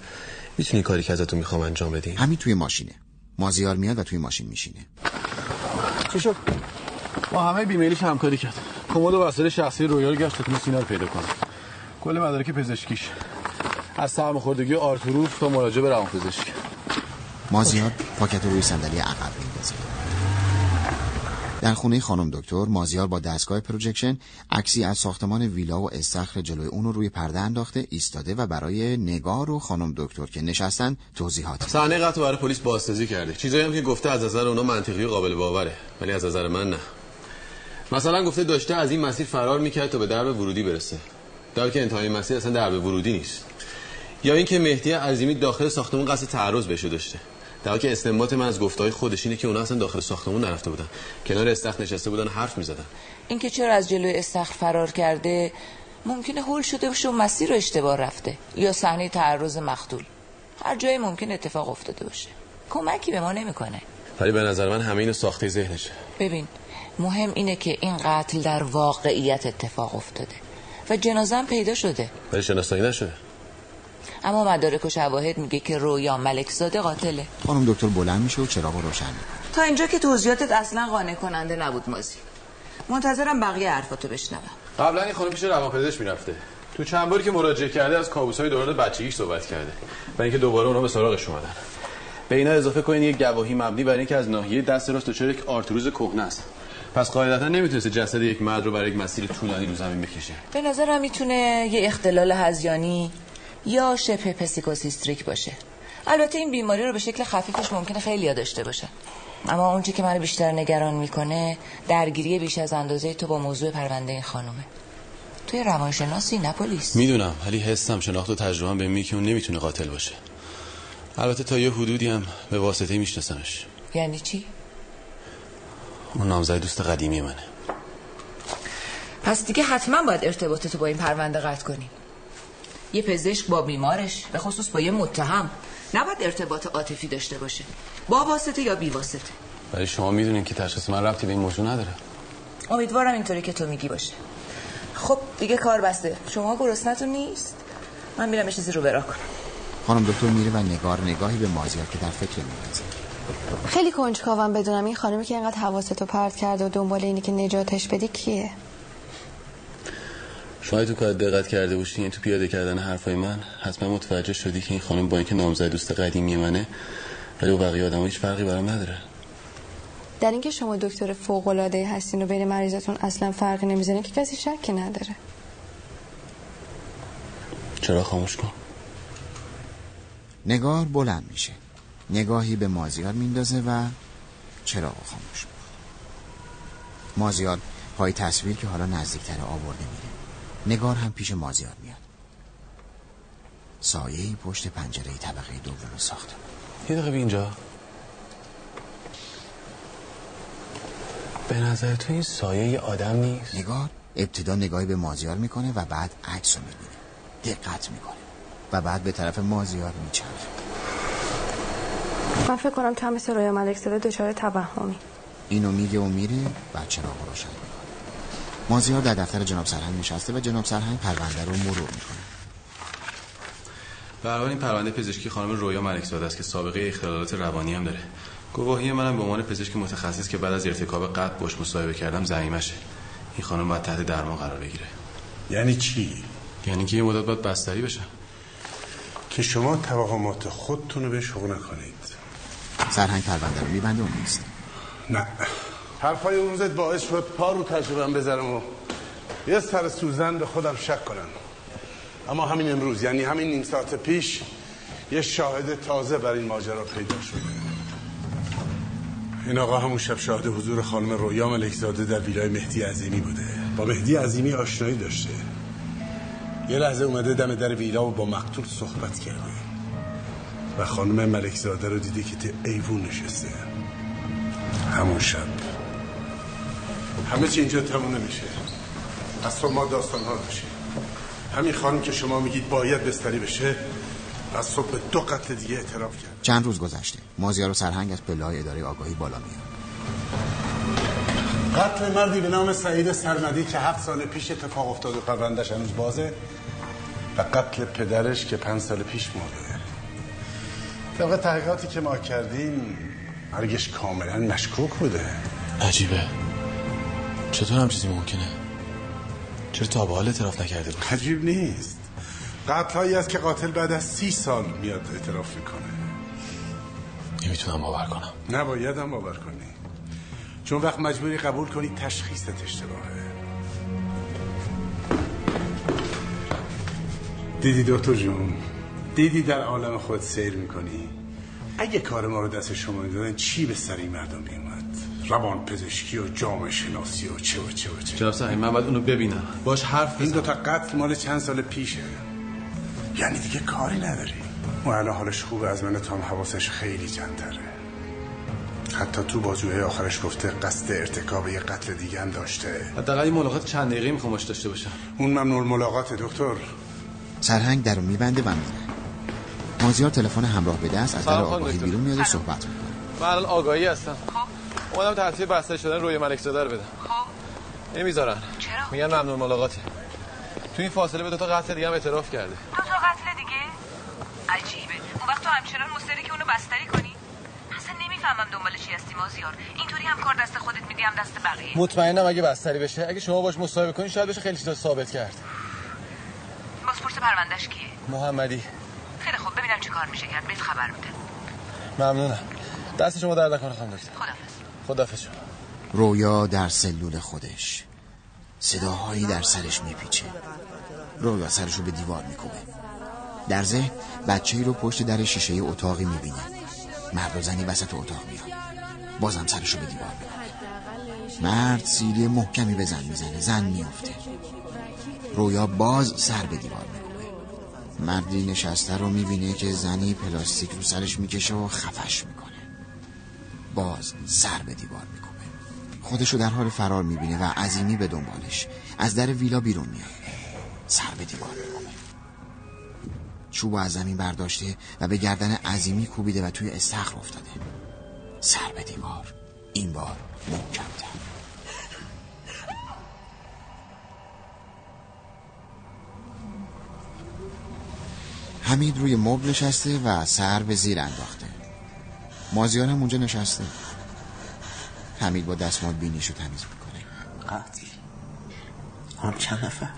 می‌تونی کاری که ازتون می‌خوام انجام بدین؟ همین توی ماشینه. مازیار میاد و توی ماشین میشینه. چی شد؟ ما همه بیمیلیش همکاری کرد. کمد وسایل شخصی رویا رو گشت تا سینا رو پیدا کنه. کل مدارک پزشکیش. از سرماخوردگی آرتروز تا مراجعه به روانپزشک. مازیار پاکت رو روی صندلی عقب میندازه در خونه خانم دکتر مازیار با دستگاه پروژکشن عکسی از ساختمان ویلا و استخر جلوی اون رو روی پرده انداخته ایستاده و برای نگار و خانم دکتر که نشستن توضیحات صحنه قتل برای پلیس بازسازی کرده. چیزایی هم که گفته از نظر اونا منطقی و قابل باوره ولی از نظر من نه. مثلا گفته داشته از این مسیر فرار می‌کرد تا به درب ورودی برسه. در که انتهای مسیر اصلا درب ورودی نیست. یا اینکه مهدی عظیمی داخل ساختمون قصد تعرض بشه داشته. در که استنباط من از گفتهای خودش اینه که اونا اصلا داخل ساختمون نرفته بودن. کنار استخر نشسته بودن حرف می‌زدن. اینکه چرا از جلوی استخر فرار کرده ممکنه هول شده باشه و مسیر رو اشتباه رفته. یا صحنه تعرض مقتول. هر جایی ممکن اتفاق افتاده باشه. کمکی به ما نمی‌کنه. ولی به نظر من همه اینو ساخته ذهنشه. ببین مهم اینه که این قتل در واقعیت اتفاق افتاده و جنازه هم پیدا شده. ولی شناسایی نشده. اما مدارک و شواهد میگه که رویا ملکزاده قاتله. خانم دکتر بلند میشه و چراغ رو روشن می‌کنه. تا اینجا که توضیحاتت اصلا قانع کننده نبود مازی. منتظرم بقیه حرفاتو بشنوم. قبلا این خانم پیش روانپزشک می‌رفته. تو چند باری که مراجعه کرده از کابوسای دوران بچگیش صحبت کرده. و اینکه دوباره اونا به سراغش اومدن. به اینا اضافه کنین یک گواهی مبنی برای اینکه از ناحیه دست راست دچار یک آرتروز کهنه است. پس قاعدتا نمی‌تونسته جسد یک مرد رو برای یک مسیر طولانی رو زمین بکشه. به نظرم می‌تونه یه اختلال هذیانی یا شبه سایکوز هیستریک باشه. البته این بیماری رو به شکل خفیفش ممکنه خیلی داشته باشه. اما اون که منو بیشتر نگران می‌کنه درگیری بیش از اندازه تو با موضوع پرونده این خانومه. توی روانشناسی نه پلیس. می‌دونم ولی حسم شناخت و تجربه به می که اون نمی‌تونه قاتل باشه. البته تا یه حدودی هم به واسطه میشناسمش. یعنی چی؟ اون نامزد دوست قدیمی منه. پس دیگه حتما باید ارتباطتو با این پرونده قطع کنی. یه پزشک با بیمارش به خصوص با یه متهم. نباید ارتباط عاطفی داشته باشه. با واسطه یا بی واسطه. ولی شما می‌دونین که تشخیص من ربطی به این موضوع نداره. امیدوارم اینطوری که تو میگی باشه. خب دیگه کار بسته. شما گرسنتون نیست. من میرم چیزی رو برا کنم. خانم دکتر میره و نگار نگاهی به مازیار که در فکر خیلی کنجکاوم بدونم. این خانمی که اینقدر حواستو پرت کرده و دنبال اینی که نجاتش بدی کیه؟ شاید تو کار دقت کرده باشی. این تو پیاده کردن حرفای من حتما متوجه شدی که این خانم با اینکه نامزد دوست قدیمی منه ولی با بقیه آدم هیچ فرقی برام نداره. در اینکه شما دکتر فوق العاده هستین و بین مریضاتون اصلا فرقی نمی‌زنه که کسی شکی نداره. چرا؟ خاموش کن. نگار بلند میشه. نگاهی به مازیار میندازه و چراغ خاموش مازیار پای تصویر که حالا نزدیکتر آورده میره نگار هم پیش مازیار میاد. سایه پشت پنجره طبقه دوم ساخته. یه دقیقه اینجا. به نظر تو این سایه یه آدم نیست؟ نگار ابتدا نگاهی به مازیار می‌کنه و بعد عکس رو می‌بینه. دقت می‌کنه و بعد به طرف مازیار میچرخه. من فکر کنم تو هم مثل رویا ملک زاده دچار توهمی. اینو میگه و میره و چراغ روشن مازیار در دفتر جناب سرهنگ نشسته و جناب سرهنگ پرونده رو مرور می‌کنه. برای این پرونده پزشکی خانم رویا ملکزاده است که سابقه اختلالات روانی هم داره. گواهی منم به عنوان پزشک متخصص که بعد از ارتکاب قتل باش مصاحبه کردم زعیمشه. این خانم باید تحت درمان قرار بگیره. یعنی چی؟ یعنی که یه مدت باید بستری بشه که شما توهمات خودتون رو به شغل نکنید. سرهنگ پرونده رو میبنده و نیست نه. حرفای اون روزت باعث شد پا رو تجربه بذارم و یه سر سوزن به خودم شک کنم. اما همین امروز یعنی همین نیم ساعت پیش یه شاهد تازه بر این ماجرا پیدا شده این آقا همون شب شاهد حضور خانم رویا ملکزاده در ویلای مهدی عظیمی بوده. با مهدی عظیمی آشنایی داشته. یه لحظه اومده دم در ویلا و با مقتول صحبت کرده. و خانم ملکزاده رو دیده که تو ایوون نشسته. همون شب. همه چی اینجا تموم نمیشه. از تو ما داستان ها داشتیم همین خانم که شما میگید باید بستری بشه از صبح به دو قتل دیگه اعتراف کرد. چند روز گذشته. مازیار و سرهنگ از پله اداره آگاهی بالا میاد. قتل مردی به نام سعید سرمدی که هفت سال پیش اتفاق افتاد و پروندهش هنوز بازه و قتل پدرش که پنج سال پیش مرده. طبق تحقیقاتی که ما کردیم مرگش کاملا مشکوک بوده. عجیبه. چطور هم چیزی ممکنه؟ چرا تا به حال اعتراف نکرده بود عجیب نیست. قتل هایی است که قاتل بعد از سی سال میاد اعتراف می‌کنه. نمی‌تونم باور کنم. نباید هم باور کنی. چون وقت مجبوری قبول کنی تشخیصت اشتباهه. دیدی دکتر جون دیدی در عالم خود سیر می‌کنی. اگه کار ما رو دست شما می‌دادن چی به سر این مردم میومد روان پزشکی و جامعه شناسی و چه و چه و چه. جناب صاحب من باید اونو ببینم. باش حرف این بزنم دوتا قتل مال چند سال پیشه. یعنی دیگه کاری نداری. و الان حالش خوبه از من تو هم حواسش خیلی جمع‌تره حتی تو بازوهای آخرش گفته قصد ارتکاب یه قتل دیگه هم داشته. حداقل این ملاقات چند دقیقه می‌خوام داشته باشم. اون ممنوع ملاقات دکتر. سرهنگ در رو میبنده و میره مازیار تلفن همراه به دست از در آگاهی. بیرون میاد و صحبت می‌کنه. من الان آگاهی هستم. اومدم تحصیل بستری شدن روی ملک زاده رو بدم. نمی‌ذارن. چرا؟ میگن ممنون ملاقاته تو این فاصله به دو تا قتل دیگه هم اعتراف کرده. دو تا قتل دیگه؟ عجیبه. اون وقت تو همچنان مصری که اونو بستری کنی؟ اصلا نمی‌فهمم دنبال چی هستی مازیار. اینطوری هم کار دست خودت میدی هم دست بقیه. مطمئنم اگه بستری بشه اگه شما باش مصاحبه کنی شاید بشه خیلی چیزا ثابت کرد. بازپرس پروندهش کیه؟ محمدی. خیلی خوب ببینم چی کار میشه. کرد بهت خبر میده. ممنونم. دست شما درد نکنه خانم دکتر. خدافظ خدافظ شما. رویا در سلول خودش. صداهایی در سرش میپیچه. رویا سرش رو به دیوار میکوبه. در ذهن بچه رو پشت در شیشه اتاقی می‌بینه. مرد و زنی وسط اتاق میاد بازم سرش رو به دیوار می‌کنه مرد سیلی محکمی به زن می‌زنه. زن میافته. رویا باز سر به دیوار مردی نشسته رو می‌بینه که زنی پلاستیک رو سرش می‌کشه و خفش می‌کنه. باز سر به دیوار میکوبه. خودشو در حال فرار می‌بینه و عظیمی به دنبالش. از در ویلا بیرون میاد سر به دیوار میکوبه. چوب از زمین برداشته و به گردن عظیمی کوبیده و توی استخر افتاده. سر به دیوار. این بار محکمتر. حمید روی مبل نشسته و سر به زیر انداخته. مازیار هم اونجا نشسته. حمید با دستمال بینیشو تمیز می‌کنه. قتل هم چند نفر؟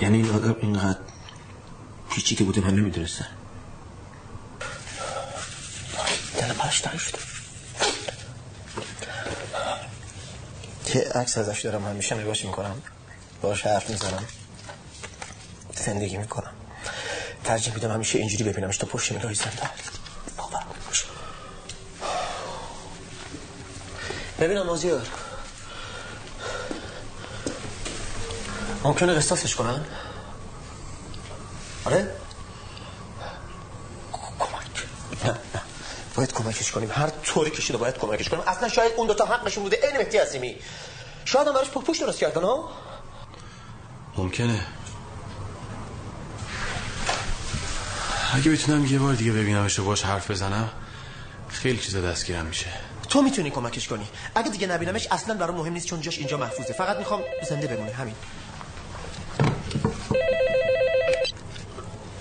یعنی این آدم اینقدر هیچی که بوده من نمی‌دونستم. دلم تنگ شده که عکس ازش دارم همیشه نگاش می‌کنم. باش حرف می‌زنم. زندگی می‌کنم. ترجیح میدم همیشه اینجوری ببینمش تا پشت نگاهی زنده. باور باش ببینم مازیار. ممکنه قصاصش کنن؟ آره؟ کمک. نه نه. باید کمکش کنیم. هر طوری شده باید کمکش کنیم. اصلا شاید اون دوتا حقشون بوده. عین مهدی عظیمی. شاید هم براش پوش درست کردن ها؟ ممکنه. اگه بتونم یه بار دیگه ببینمش و باش حرف بزنم خیلی چیزا دستگیرم میشه. تو می‌تونی کمکش کنی. اگه دیگه نبینمش اصلا برام مهم نیست چون جاش اینجا محفوظه. فقط می‌خوام زنده بمونه. همین.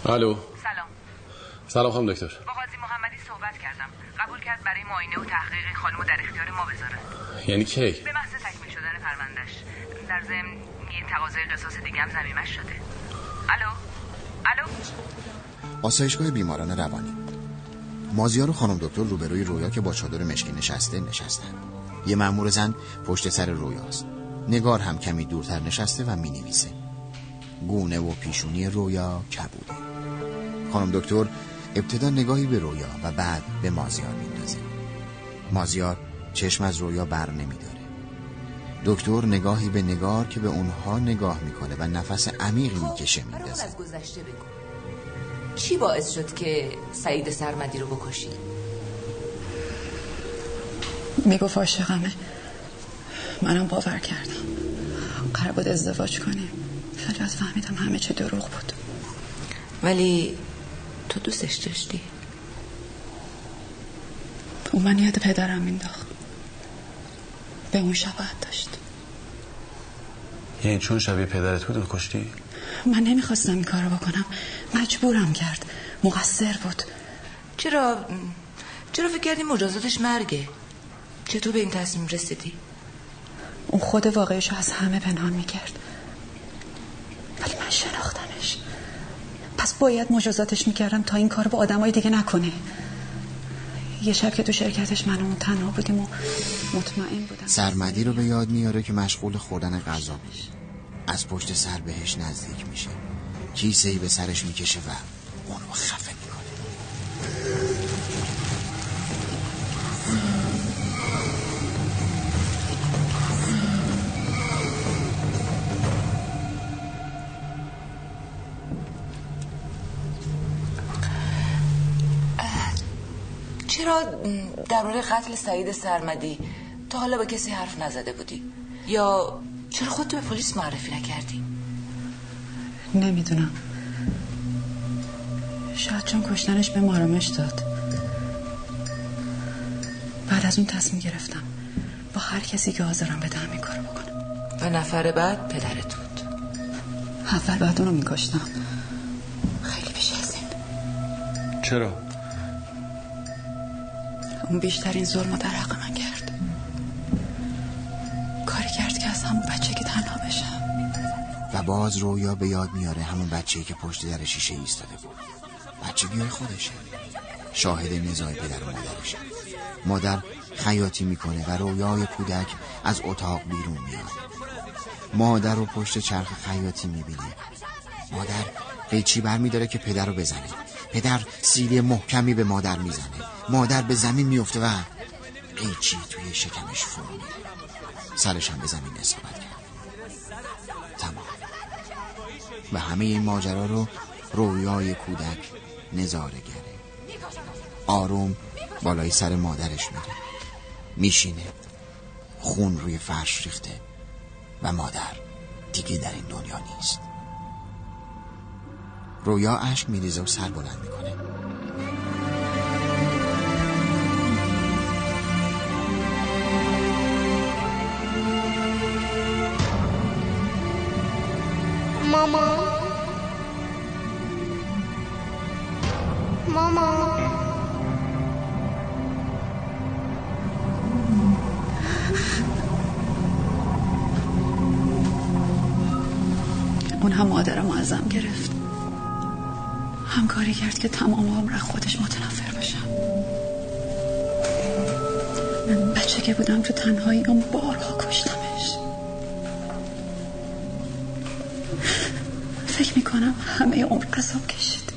الو. سلام. سلام خانم دکتر. با قاضی محمدی صحبت کردم. قبول کرد برای معاینه و تحقیق خانم رو در اختیار ما بذاره یعنی کی؟ به محض تکمیل شدن پروندهش در ضمن یه تقاضای قصاص دیگه هم زمیمش شده. الو. آسایشگاه بیماران روانی. مازیار و خانم دکتر روبروی رویا که با چادر مشکی نشسته نشستن. یه مأمور زن پشت سر رویاست. نگار هم کمی دورتر نشسته و می نویسه گونه و پیشونی رویا کبوده. خانم دکتر ابتدا نگاهی به رویا و بعد به مازیار میندازه. مازیار چشم از رویا بر نمیداره. دکتر نگاهی به نگار که به اونها نگاه می‌کنه و نفس عمیقی می‌کشه میندازه. چی باعث شد که سعید سرمدی رو بکشی؟ می‌گفت عاشقمه. منم باور کردم. قرار بود ازدواج کنیم ولی بعد فهمیدم همه چه دروغ بود. ولی تو دوستش داشتی. اون من یاد پدرم مینداخت. به اون شباهت داشت. یعنی چون شبیه پدرت بود کشتی؟ من نمی‌خواستم این کارو بکنم. مجبورم کرد. مقصر بود. چرا؟ چرا فکر کردی مجازاتش مرگه؟ چطور به این تصمیم رسیدی؟ اون خود واقعیشو از همه پنهان می‌کرد. ولی من شناختمش. پس باید مجازاتش می‌کردم تا این کار با آدمای دیگه نکنه. یه شب که تو شرکتش من اون تنها بودیم و مطمئن بودم. سرمدی رو به یاد میاره که مشغول خوردن غذا بود از پشت سر بهش نزدیک میشه. کیسه ای به سرش می‌کشه و اونو خفه می‌کنه. چرا درباره قتل سعید سرمدی تا حالا با کسی حرف نزده بودی؟ یا چرا خودتو به پلیس معرفی نکردی؟ نمی‌دونم. شاید چون کشتنش به آرامش داد. بعد از اون تصمیم گرفتم با هر کسی که حاضرم به همین کارو بکنم. و نفر بعد پدرت بود. اول بعد اونو میکشتم. خیلی بیش از این. چرا؟ اون بیشترین ظلم رو در حق من کرد. باز رویا به یاد میاره همون بچه‌ای که پشت در شیشه ایستاده بود. بچه بیای خودشه. شاهد نزاع پدر و مادرشه. مادر خیاطی می‌کنه و رویای کودک از اتاق بیرون میاد. مادر رو پشت چرخ خیاطی می‌بینه. مادر قیچی بر میداره که پدر رو بزنه. پدر سیلی محکمی به مادر می‌زنه. مادر به زمین میفته و قیچی توی شکمش فرو میره. سرش هم به زمین اصابت کرد. تمام. و همه این ماجرا رو رویای کودک نظاره گره. آروم بالای سر مادرش میره. میشینه. خون روی فرش ریخته و مادر دیگه در این دنیا نیست. رویا اشک میریزه و سر بلند می‌کنه. ماما ماما اون هم مادرم ازم گرفت. همکاری کرد که تمام عمر خودش متنفر بشم من بچه که بودم تو تنهایی اون بارها کشتمه فکر می‌کنم همه عمر عذاب کشید.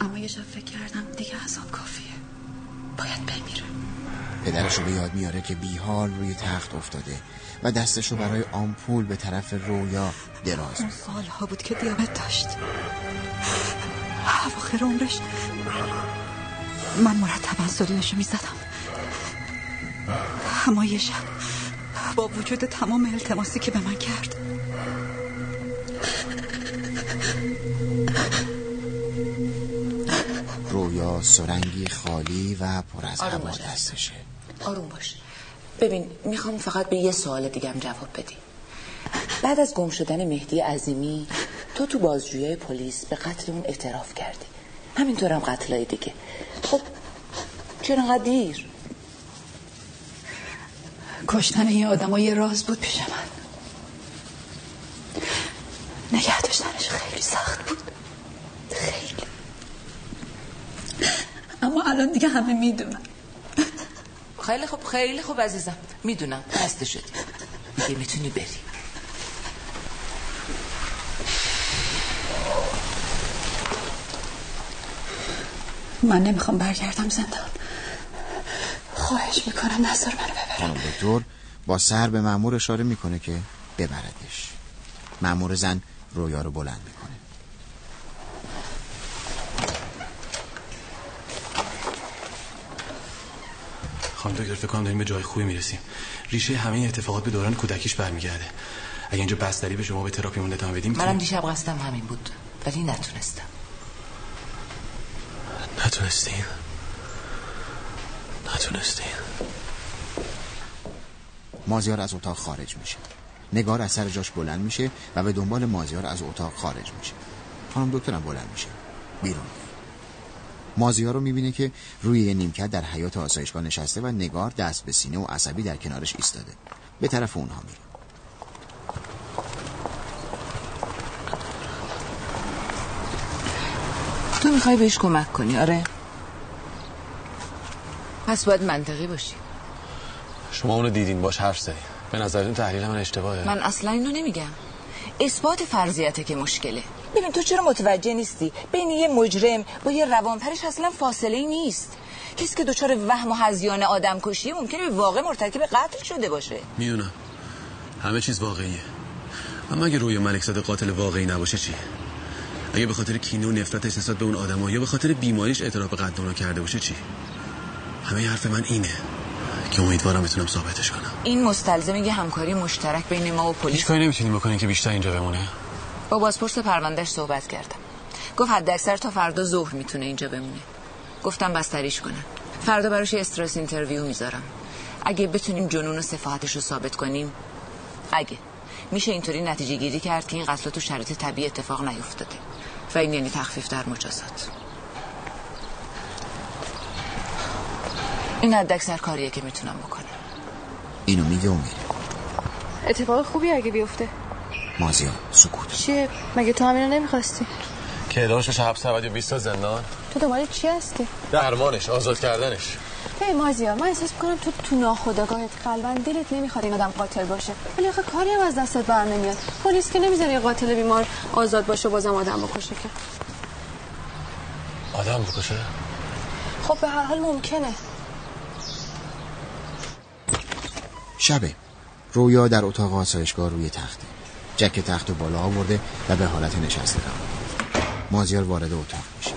اما یه شب فکر کردم دیگه عذاب کافیه. باید بمیره. پدرش رو به یاد میاره که بیحال روی تخت افتاده و دستش رو برای آمپول به طرف رویا دراز اون سالها بود که دیابت داشت. اواخر عمرش من مرتبا سلولشو می‌زدم. اما یه شب با وجود تمام التماسی که به من کرد رویا سرنگی خالی و پر از هوا. دستشه. آروم باش. ببین می‌خوام فقط به یه سوال دیگم جواب بدی. بعد از گم شدن مهدی عظیمی تو تو بازجویی پلیس به قتل اون اعتراف کردی. همینطورم قتلای دیگه. خب چرا انقدر دیر؟ کشتن این آدم یه راز بود پیش من. نگه داشتنش خیلی سخت بود خیلی اما الان دیگه همه می‌دونن. خیلی خوب خیلی خوب عزیزم. می‌دونم خسته شدی. دیگه می‌تونی بری. من نمی‌خوام برگردم زندان. خواهش می‌کنم نظر منو ببر خانم دکتر با سر به مأمور اشاره می‌کنه که ببردش. مأمور زن رویا رو بلند می‌کنه. خانم دکتر فکر کنم داریم به جای خوبی می‌رسیم. ریشه همه این اتفاقات به دوران کودکیش برمیگرده. اگه اینجا بستری به شما به تراپیمون ادامه بدیم منم دیشب قصدم همین بود ولی نتونستم. نتونستین؟ نتونستین. مازیار از اتاق خارج میشه. نگار از سر جاش بلند میشه و به دنبال مازیار از اتاق خارج میشه. خانم دکترم بلند میشه. بیرون. مازیار رو می‌بینه که روی یه نیمکت در حیات آسایشگاه نشسته و نگار دست به سینه و عصبی در کنارش ایستاده. به طرف اونها میره. تو می‌خوای بهش کمک کنی آره؟ پس باید منطقی باشی. شما اونو دیدین باش حرف زدین. به نظرتون تحلیل من اشتباهه. من اصلا اینو نمیگم. اثبات فرضیته که مشکله. ببین تو چرا متوجه نیستی؟ بین یه مجرم با یه روانپرش اصلا فاصله ای نیست. کسی که دچار وهم و هزیان آدم کشیه ممکنه به واقع مرتکب قتل شده باشه. می‌دونم. همه چیز واقعیه. اما اگه روی ملک زاده قاتل واقعی نباشه چی؟ اگه به خاطر کینه و نفرتش نسبت به اون آدما یا به خاطر بیماریش اعتراف به قتل کرده باشه چی؟ همه حرف من اینه که امیدوارم بتونم ثابتش کنم. این مستلزم یه همکاری مشترک بین ما و هیچ پلیس کاری نمی‌تونیم بکنیم که بیشتر اینجا بمونه. با بازپرس پروندهش صحبت کردم. گفت حد اکثر تا فردا ظهر می‌تونه اینجا بمونه. گفتم بستریش کنن فردا براش یه استرس اینترویو می‌ذارم. اگه بتونیم جنون و صفاحتش رو ثابت کنیم اگه. میشه اینطوری نتیجه گیری کرد که این قتل تو شرایط طبیعی اتفاق نیفتاده. و این یعنی تخفیف در مجازات. این حد اکثر کاریه که می‌تونم بکنم. اینو میگه و میره اتفاق خوبی اگه بیفته. مازیار سکوت. چیه؟ مگه تو همینو نمی‌خواستی؟ که ادامش بشه حبس ابد یا 20 سال زندان. تو دنبال چی هستی؟ درمانش آزاد کردنش. هی مازیار من احساس می‌کنم تو تو ناخودآگاهت قلبا دلت نمی‌خواد این آدم قاتل باشه. ولی آخه کاری هم از دستت بر نمیاد. پلیس که نمی‌ذاره یه قاتل بیمار آزاد باشه و بازم آدم بکشه که. آدم بکشه؟ خب به هر حال ممکنه. شبه رویا در اتاق آسایشگاه روی تخته جک تخت رو بالا آورده و به حالت نشسته قرار داده. مازیار وارد اتاق میشه.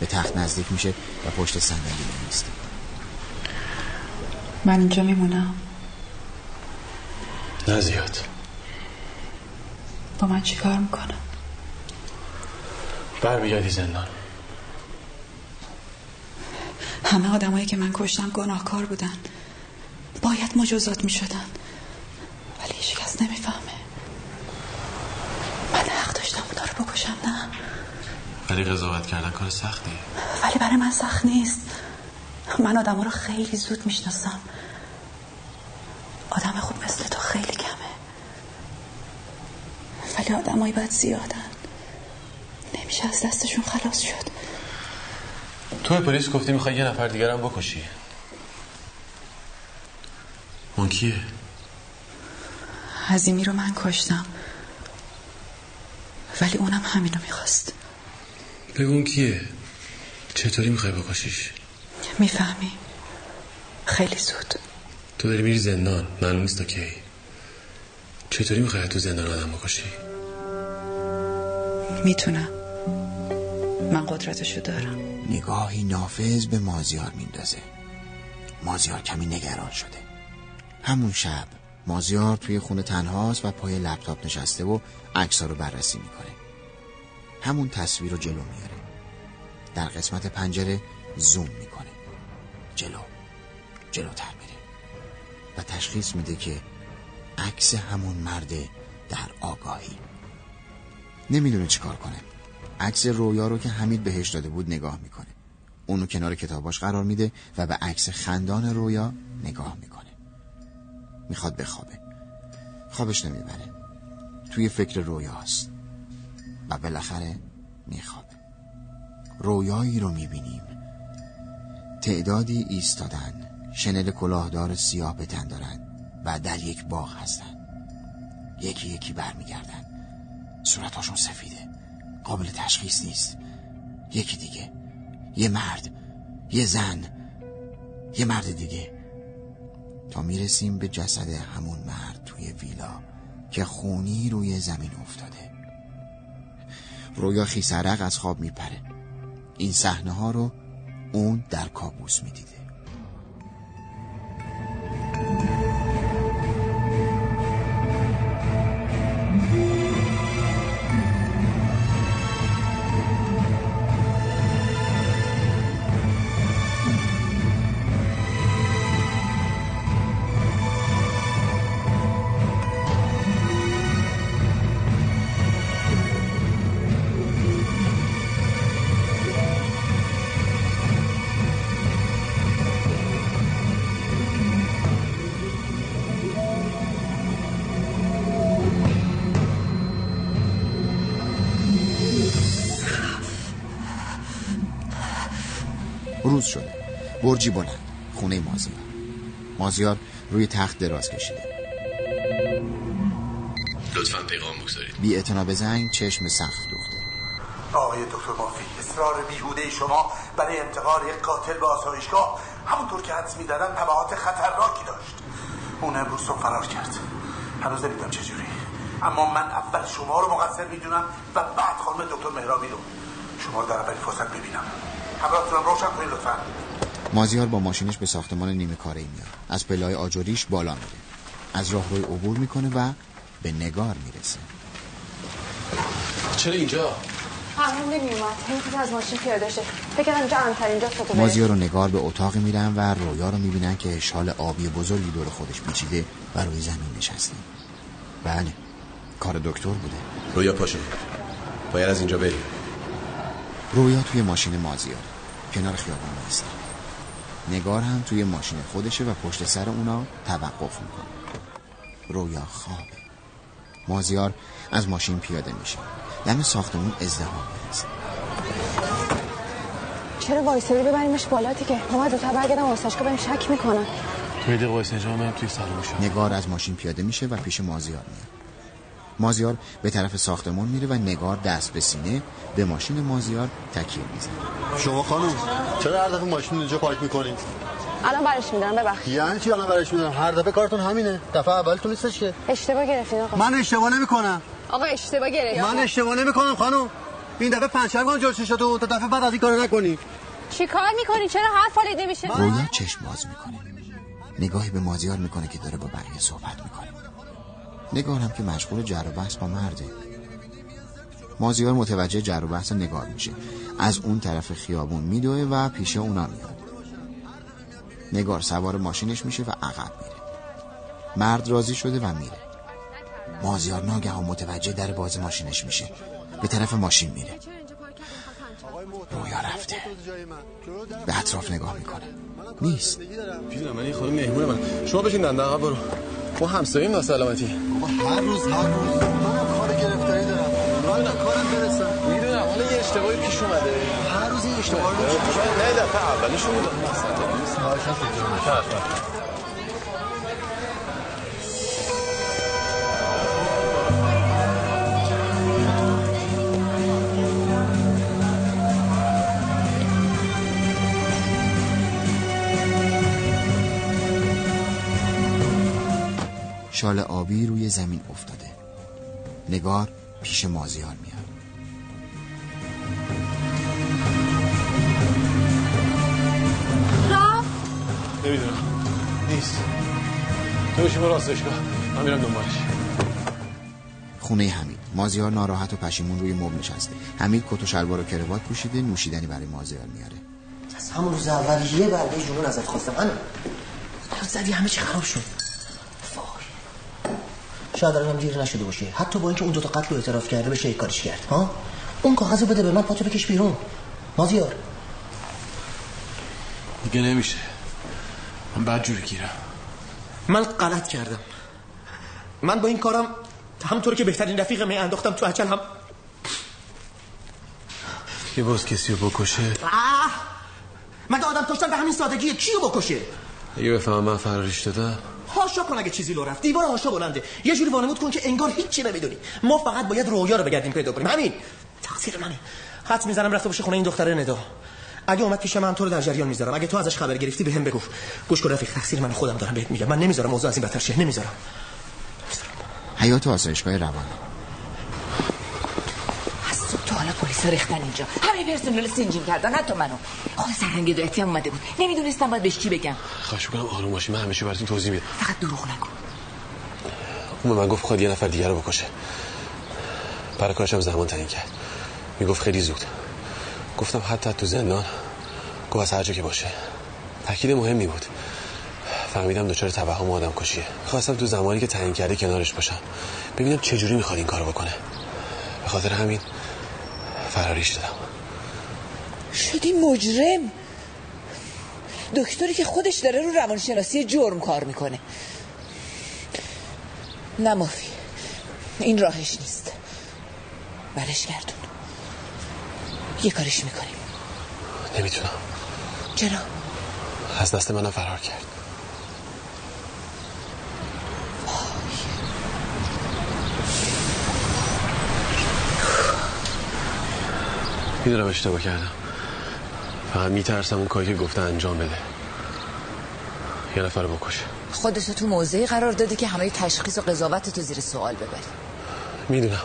به تخت نزدیک میشه و پشت صندلی میسته من اینجا میمونم. نه زیاد. با من چیکار می‌کنم برمیگردی زندان. همه آدمایی که من کشتم گناهکار بودن. باید مجازات می‌شدن. ولی هیچ کس نمی‌فهمه من حق داشتم بکشم نه ولی قضاوت کردن کار سختیه ولی برای من سخت نیست. من آدم رو خیلی زود می‌شناسم. آدم خوب مثل تو خیلی کمه. ولی آدمایی باید زیادن. نمیشه از دستشون خلاص شد. تو به پلیس گفتی می‌خوای یه نفر دیگر هم بکشی. اون کیه؟ عظیمی رو من کشتم. ولی اونم همینو می‌خواست. بگو اون کیه؟ چطوری می‌خوای بکشیش؟ می‌فهمی. خیلی زود. تو داری میری زندان معلوم نیست تا کی چطوری می‌خوای تو زندان آدم بکشی؟ می‌تونم. من قدرتشو دارم. نگاهی نافذ به مازیار میندازه. مازیار کمی نگران شده. همون شب مازیار توی خونه تنهاست و پای لپتاپ نشسته و عکس‌ها رو بررسی می‌کنه. همون تصویر رو جلو میاره. در قسمت پنجره زوم می‌کنه. جلو. جلوتر میره. و تشخیص میده که عکس همون مرده در آگاهی. نمی‌دونه چیکار کنه. عکس رویا رو که حمید بهش داده بود نگاه می‌کنه. اونو کنار کتاباش قرار میده و به عکس خندان رویا نگاه می‌کنه. می‌خواد بخوابه. خوابش نمی‌بره. توی فکر رویاست. و بالاخره میخوابه. رویایی رو می‌بینیم. تعدادی ایستادن. شنل کلاهدار سیاه به تن و در یک باغ هستن. یکی یکی برمیگردن. صورتاشون سفیده. قابل تشخیص نیست. یکی دیگه. یه مرد. یه زن. یه مرد دیگه. تا می‌رسیم به جسد همون مرد توی ویلا که خونی روی زمین افتاده. رویا خیسرق از خواب میپره. این صحنه ها رو اون در کابوس می‌دیده. روز شده. برجی بلند. خونه مازیار. مازیار روی تخت دراز کشیده. لطفا پیغام بگذارید. بی به زنگ چشم سقف دوخته. آقای دکتر مافی اصرار بیهوده شما برای انتقال یک قاتل به آسایشگاه همونطور که حدس می‌دادن تبعات خطرناکی داشت. اون امروز صبح فرار کرد. هنوز نمی‌دونم چجوری اما من اول شما رو مقصر می‌دونم و بعد خانم دکتر مهرابی رو. شما رو در اولین فرصت ببینم. همراهتونم روشن کنید لطفا. مازیار با ماشینش به ساختمان نیمه کاره میاد. از پلای آجوریش بالا میره. از راه روی عبور می‌کنه و به نگار می‌رسه. چرا اینجا؟ نمیومد از ماشین پیاده شه. فکر اینجا اینجا تو مازیار و نگار به اتاق میرن و رویا رو می‌بینن که شال آبی بزرگی دور خودش پیچیده و روی زمین نشسته. بله. کار دکتر بوده. رویا پاشو باید از اینجا بریم. رویا توی ماشین مازیار. کنار خیابان نیست نگار هم توی ماشین خودشه و پشت سر اونا توقف می‌کنه. رویا خوابه. مازیار از ماشین پیاده میشه. دم ساختمون ازدهام می‌رسه. چرا وایسادی ببریمش بالا دیگه؟ ما دو تا برگردم واساشگاه بریم شک می‌کنن توی دقیقه وایس اینجا توی سالن نگار از ماشین پیاده میشه و پیش مازیار میاد. مازیار به طرف ساختمان میره و نگار دست به سینه به ماشین مازیار تکیه می‌زنه. شما خانم چرا هر دفعه ماشین اینجا پارک می‌کنید الان برش میدارم ببخشید. یعنی چی الان برش میدارم؟ هر دفعه کارتون همینه. دفعه اولتون نیستش که. اشتباه گرفتین آقا. من اشتباه نمی‌کنم. آقا اشتباه گرفتین. من اشتباه نمی‌کنم خانم. این دفعه پنچر کنم جلوش شده تا دفعه بعد از این کارو نکنی. چی کار می‌کنی؟ چرا حرف والید نمیشه رویا چشم باز می‌کنه. نگاهی به مازیار می‌کنه که داره با بقیه صحبت می‌کنه. نگار هم که مشغول جر و بحث با مرده. مازیار متوجه جر و بحث نگار میشه. از اون طرف خیابون میدوه و پیش اونا میاد. نگار سوار ماشینش میشه و عقب میره. مرد راضی شده و میره. مازیار ناگهان متوجه در باز ماشینش میشه. به طرف ماشین میره. رویا رفته به اطراف نگاه می‌کنه نیست می‌دونم من این خانم مهمون من شما بشین دنده عقب برو ما همسایه ناسلامتی هر روز هر روز منم کار گرفتاری دارم من کارم برسم می‌دونم حالا یه اشتباهی پیش اومده هر روز این اشتباه رو نه دفعه اولشون بودم شال آبی روی زمین افتاده. نگار پیش مازیار میاد. نمی‌دونم. نیست. تو بشیم راستشگاه من میرم دنبالش. خونه حمید. مازیار ناراحت و پشیمون روی مبل نشسته. حمید کت و شلوار و کروات پوشیده نوشیدنی برای مازیار میاره. از همون روز اول یه برده جنون ازت خواستم همین زدی همه چی خراب شد. شاید الانم دیر نشده باشه. حتی با اینکه اون دوتا قتل رو اعتراف کرده بشه کارش کرد ها؟ اون کاغذ رو بده به من پاتو بکش بیرون. مازیار. دیگه نمیشه؟ من بعد جوری گیرم. من غلط کردم. من با این کارم همطور که بهترین رفیق می انداختم تو اچل هم. یه باز کسی رو بکشه؟ آه! من آدم کشتن به همین سادگیه کیو بکشه؟ اگه بفهمم من فراریش دادم؟ هاشا کن اگه چیزی لو رفت. دیوار هاشا بلنده. یه جوری وانمود کن که انگار هیچی نمی‌دونی. ما فقط باید رویا رو بگردیم پیدا کنیم. همین. تقصیر منه. حد می‌زنم رفته باشه خونه این دختره ندا. اگه اومد پیش من تو رو در جریان می‌ذارم. اگه تو ازش خبر گرفتی به بگو. گوش کن رفیق تقصیر من خودم دارم بهت میگم. من نمی‌ذارم موضوع از این بدتر شه. نمی‌ذارم. حیات آسایشگاه روان از صبح پلیس ریختن اینجا. همه پرسنل سینجین کردن حتی منو. خود سرهنگ دویتی هم اومده بود. نمی‌دونستم باید بهش چی بگم. خواهش می‌کنم آروم باشی. من همیشه براتون توضیح میدم. فقط دروغ نگو. اون من گفت خواهد یه نفر دیگر رو بکشه. برای کارش هم زمان تعیین کرد. می‌گفت خیلی زود. گفتم حتی تو زندان گفت از هر جا که باشه. تاکید مهمی بود. فهمیدم دچار توهم آدم کشیه. خواستم تو زمانی که تعیین کرده کنارش باشم. ببینم چه جوری می‌خواد این کارو بکنه. به خاطر همین فراریش دادم شدی مجرم؟ دکتری که خودش داره رو روانشناسی جرم کار می‌کنه. نه مافی. این راهش نیست. برش گردون یه کارش می‌کنیم. نمی‌تونم. چرا؟ از دست منم فرار کرد. می‌دونم اشتباه کردم. فقط میترسم اون کاری که گفته انجام بده. یه نفر رو بکشه. خودتو تو موضعی قرار دادی که همه تشخیص و قضاوت تو زیر سوال ببری. می‌دونم.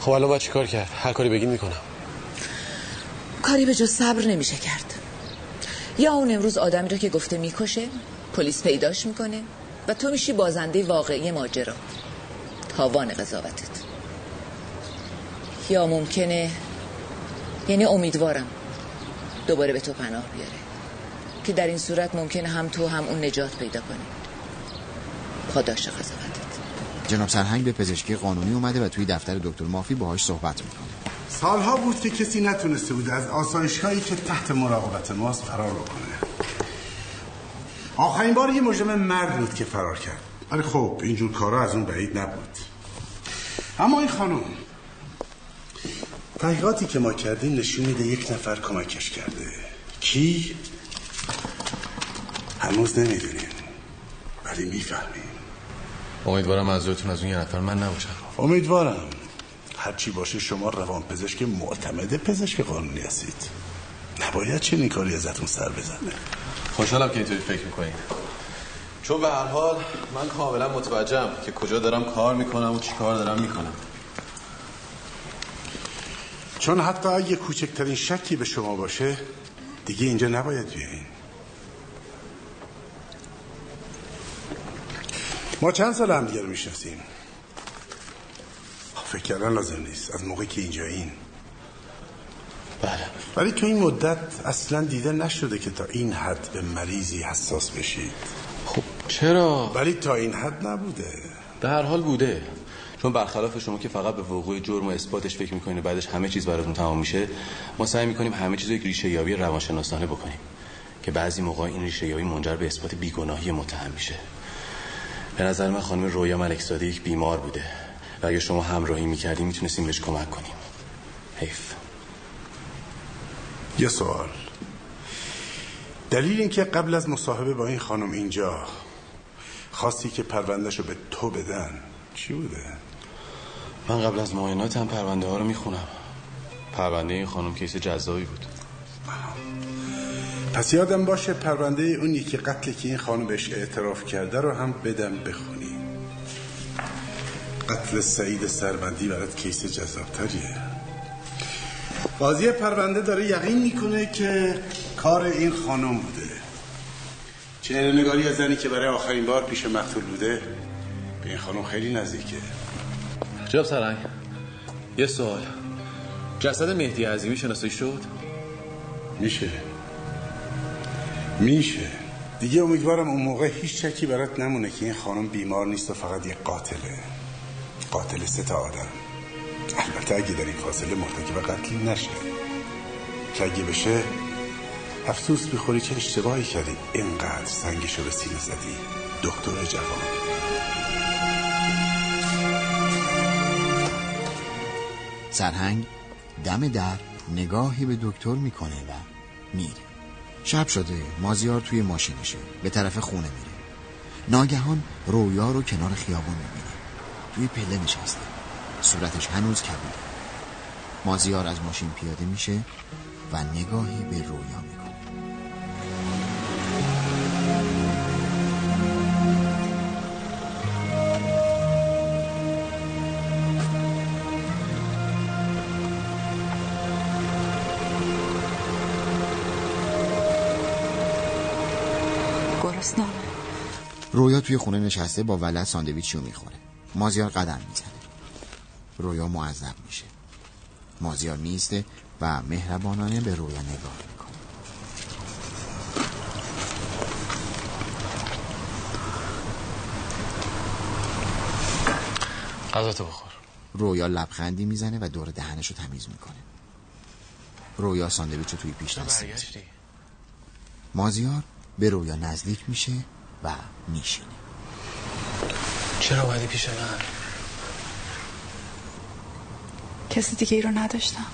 خب الان باید چی کار کرد؟ هر کاری بگین می‌کنم. کاری به جز صبر نمیشه کرد. یا اون امروز آدمی رو که گفته می‌کشه پلیس پیداش می‌کنه و تو میشی بازنده واقعی ماجرا. تاوان قضاوتت. یا ممکنه یعنی امیدوارم دوباره به تو پناه بیاره. که در این صورت ممکنه هم تو هم اون نجات پیدا کنی. پاداش قضاوتت جناب سرهنگ به پزشکی قانونی اومده و توی دفتر دکتر مافی باهاش صحبت می‌کنه. سالها بود که کسی نتونسته بود از آسایشگاهی که تحت مراقبت ماست فرار بکنه. آخرین بار یه مجرم مرد بود که فرار کرد. ولی خب اینجور کارا از اون بعید نبود. اما این خانم تحقیقاتی که ما کردیم نشون میده یک نفر کمکش کرده. کی؟ هنوز نمی‌دونیم. ولی می‌فهمیم. امیدوارم منظورتون از اون یه نفر من نباشم امیدوارم. هرچی باشه شما روان پزشک معتمد پزشک قانونی هستید. نباید چنین کاری ازتون سر بزنه. خوشحالم که اینطوری فکر می‌کنید. چون به هر حال من کاملا متوجهم که کجا دارم کار می‌کنم و چی کار دارم می‌کنم. چون حتی اگه کوچکترین شکی به شما باشه دیگه اینجا نباید بیاین ما چند سال هم دیگه رو می‌شناسیم. فکر کردن لازم نیست. از موقعی که اینجا این بله. ولی تو این مدت اصلا دیده نشده که تا این حد به مریضی حساس بشید. خب چرا؟ ولی تا این حد نبوده. در هر حال بوده. چون برخلاف شما که فقط به وقوع جرم و اثباتش فکر می‌کنید بعدش همه چیز براتون تمام میشه ما سعی می‌کنیم همه چیز رو یک ریشه یابی روانشناسانه بکنیم که بعضی موقع این ریشه یابی منجر به اثبات بیگناهی متهم میشه. به نظر من خانم رویا ملکزاده یک بیمار بوده و اگه شما همراهی می‌کردیم می‌تونستیم بهش کمک کنیم. حیف. یه سوال. دلیل اینکه قبل از مصاحبه با این خانم اینجا خواستی که پروندهشو به تو بدن چی بوده؟ من قبل از معاینات هم پرونده ها رو می‌خونم. پرونده این خانم کیس جزایی بود. پس یادم باشه پرونده اون یکی قتلی که این خانم بهش اعتراف کرده رو هم بدم بخونی. قتل سعید سربندی برات کیس جذابتریه. قاضی پرونده داره یقین می‌کنه که کار این خانم بوده. چه نگاری از زنی که برای آخرین بار پیش مقتول بوده به این خانم خیلی نزدیکه. جناب سرنگ؟ یه سوال. جسد مهدی عظیمی شناسایی شد؟ میشه. میشه. دیگه امیدوارم اون موقع هیچ شکی برات نمونه که این خانم بیمار نیست و فقط یه قاتله. قاتل سه تا آدم. البته اگه در این فاصله مرتکب قتل نشه. که اگه بشه افسوس بخوری که اشتباهی کردی. اینقدر سنگشو به سینه زدی. دکتر جوان. سرهنگ دم در نگاهی به دکتر می‌کنه و میره. شب شده مازیار توی ماشینشه به طرف خونه میره. ناگهان رویا رو کنار خیابون می‌بینه. توی پله نشسته. صورتش هنوز کبوده مازیار از ماشین پیاده میشه و نگاهی به رویا می‌کنه. توی خونه نشسته با ولد ساندویچی رو می‌خوره. مازیار قدم می‌زنه. رویا معذب میشه. مازیار میسته و مهربانانه به رویا نگاه می‌کنه. غذاتو بخور. رویا لبخندی می‌زنه و دور دهنش رو تمیز می‌کنه. رویا ساندویچ رو توی پیش دست می‌ذاره. برگشتی. مازیار به رویا نزدیک میشه و میشینه. چرا اومدی پیش من؟ کسی دیگه ای رو نداشتم.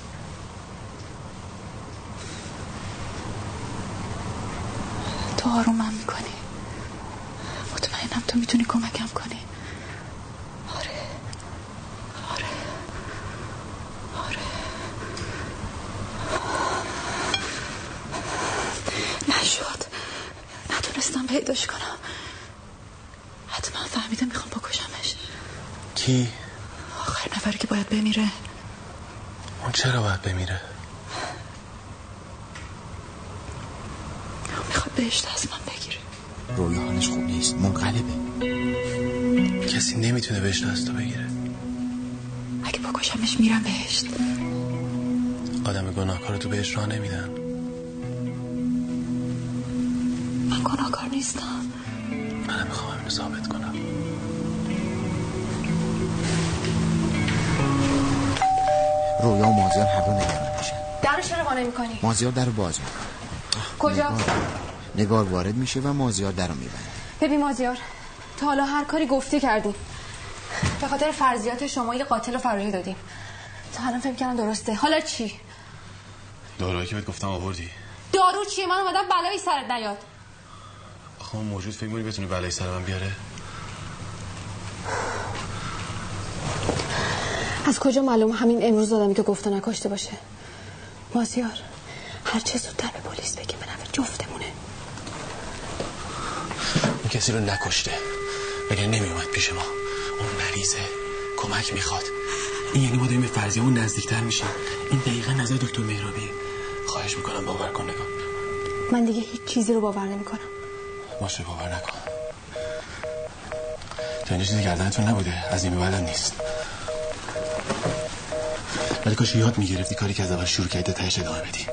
تو آرومم می‌کنی. مطمئنم تو می‌تونی کمکم کنی. آره. آره. آره. نتونستم پیداش کنم حتما فهمیده می‌خوام بکشمش کی؟ آخر نفری که باید بمیره. اون چرا باید بمیره؟ می‌خواد بهشت از من بگیره. رویا حالش خوب نیست. منقلبه. کسی نمی‌تونه بهش از تو بگیره. اگه بکشمش میرم بهشت آدم گناهکار تو بهش راه نمیدن. من گناهکار نیستم. منم می‌خوام اینو ثابت کنم. رویا و مازیار هر دو نگران میشن. در چرا با نمی‌کنی مازیار در رو باز می‌کنه. کجا؟ نگار, نگار وارد میشه و مازیار در رو میبنده ببین مازیار تا حالا هر کاری گفتی کردیم. به خاطر فرضیات شما یه قاتل رو فراری دادیم. تا الان فکر کردم درسته. حالا چی؟ داروهایی که بهت گفتم آوردی. دارو چیه؟ من اومدم بلایی سرت نیاد. آخه اون موجود فکر می‌کنی بتونی بلایی سر من بیاره؟ از کجا معلوم همین امروز دادم که گفته نکاشته باشه؟ مازیار هر چه زودتر به پلیس بگیم به نفع جفتمونه. اون کسی رو نکشته. مگه نمیومد پیش ما؟ اون مریضه. کمک می‌خواد. این یعنی ما داریم به فرضیمون نزدیکتر میشیم. این دقیقا نظر دکتر مهرابی. خواهش می‌کنم باور کن نگاه. من دیگه هیچ چیزی رو باور نمی‌کنم. باشه باور نکن. تا اینجا چیزی گردنتون نبوده. از این بعدم نیست. ولی کاش یاد می‌گرفتی کاری که از اول شروع کرده تهش ادامه بدی.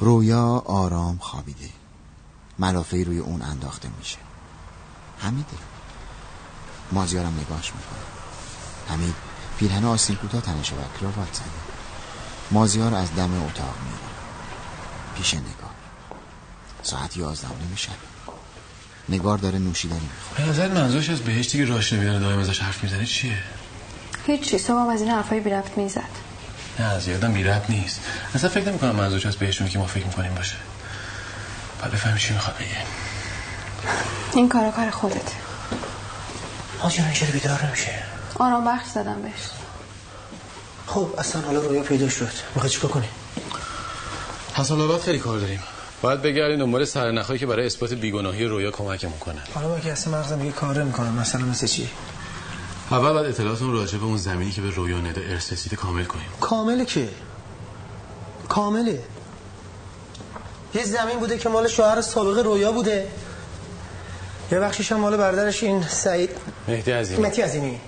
رویا آرام خوابیده. ملافه روی اون انداخته میشه. حمیده مازیارم نگاش می‌کنه. حمید پیرهن آستین کوتاه تنشه و کراوات زده. مازیار از دم اتاق میره. پیش نگار. ساعت یازده نمیشه نگار داره نوشیدنی می‌خوره. به نظر منظورش از بهشتی که راش نمیدن دائم ازش حرف می‌زنه چیه؟ هیچی صبح از این حرفای بی ربط می‌زد. نه از یادم بی ربط نیست. اصلا فکر نمی کنم منظورش از بهشتونی که ما فکر می‌کنیم باشه. بعد بفهمی چی می‌خواد بگه این کارا کار خودت این چرا بیدار نمیشه؟ آرام بخش زدم بهش. خب اصلا حالا رویا پیدا شد. می‌خوای چیکار کنی حسن خیلی کار داریم. باید بگردیم دنبال سرنخهایی که برای اثبات بیگناهی رویا کمکمون کنن. حالا با که اصلا مغزم میگه کار می‌کنم مثلا مثل چی؟ اول بعد اطلاعاتون راجع به اون زمینی که به رویا ندا ارث رسیده کامل کنیم. کامله که؟ کامله. یه زمین بوده که مال شوهر سابق رویا بوده. یه بخشیش هم مال برادرش این سعید مهدی عظیمی. مهدی عظیمی.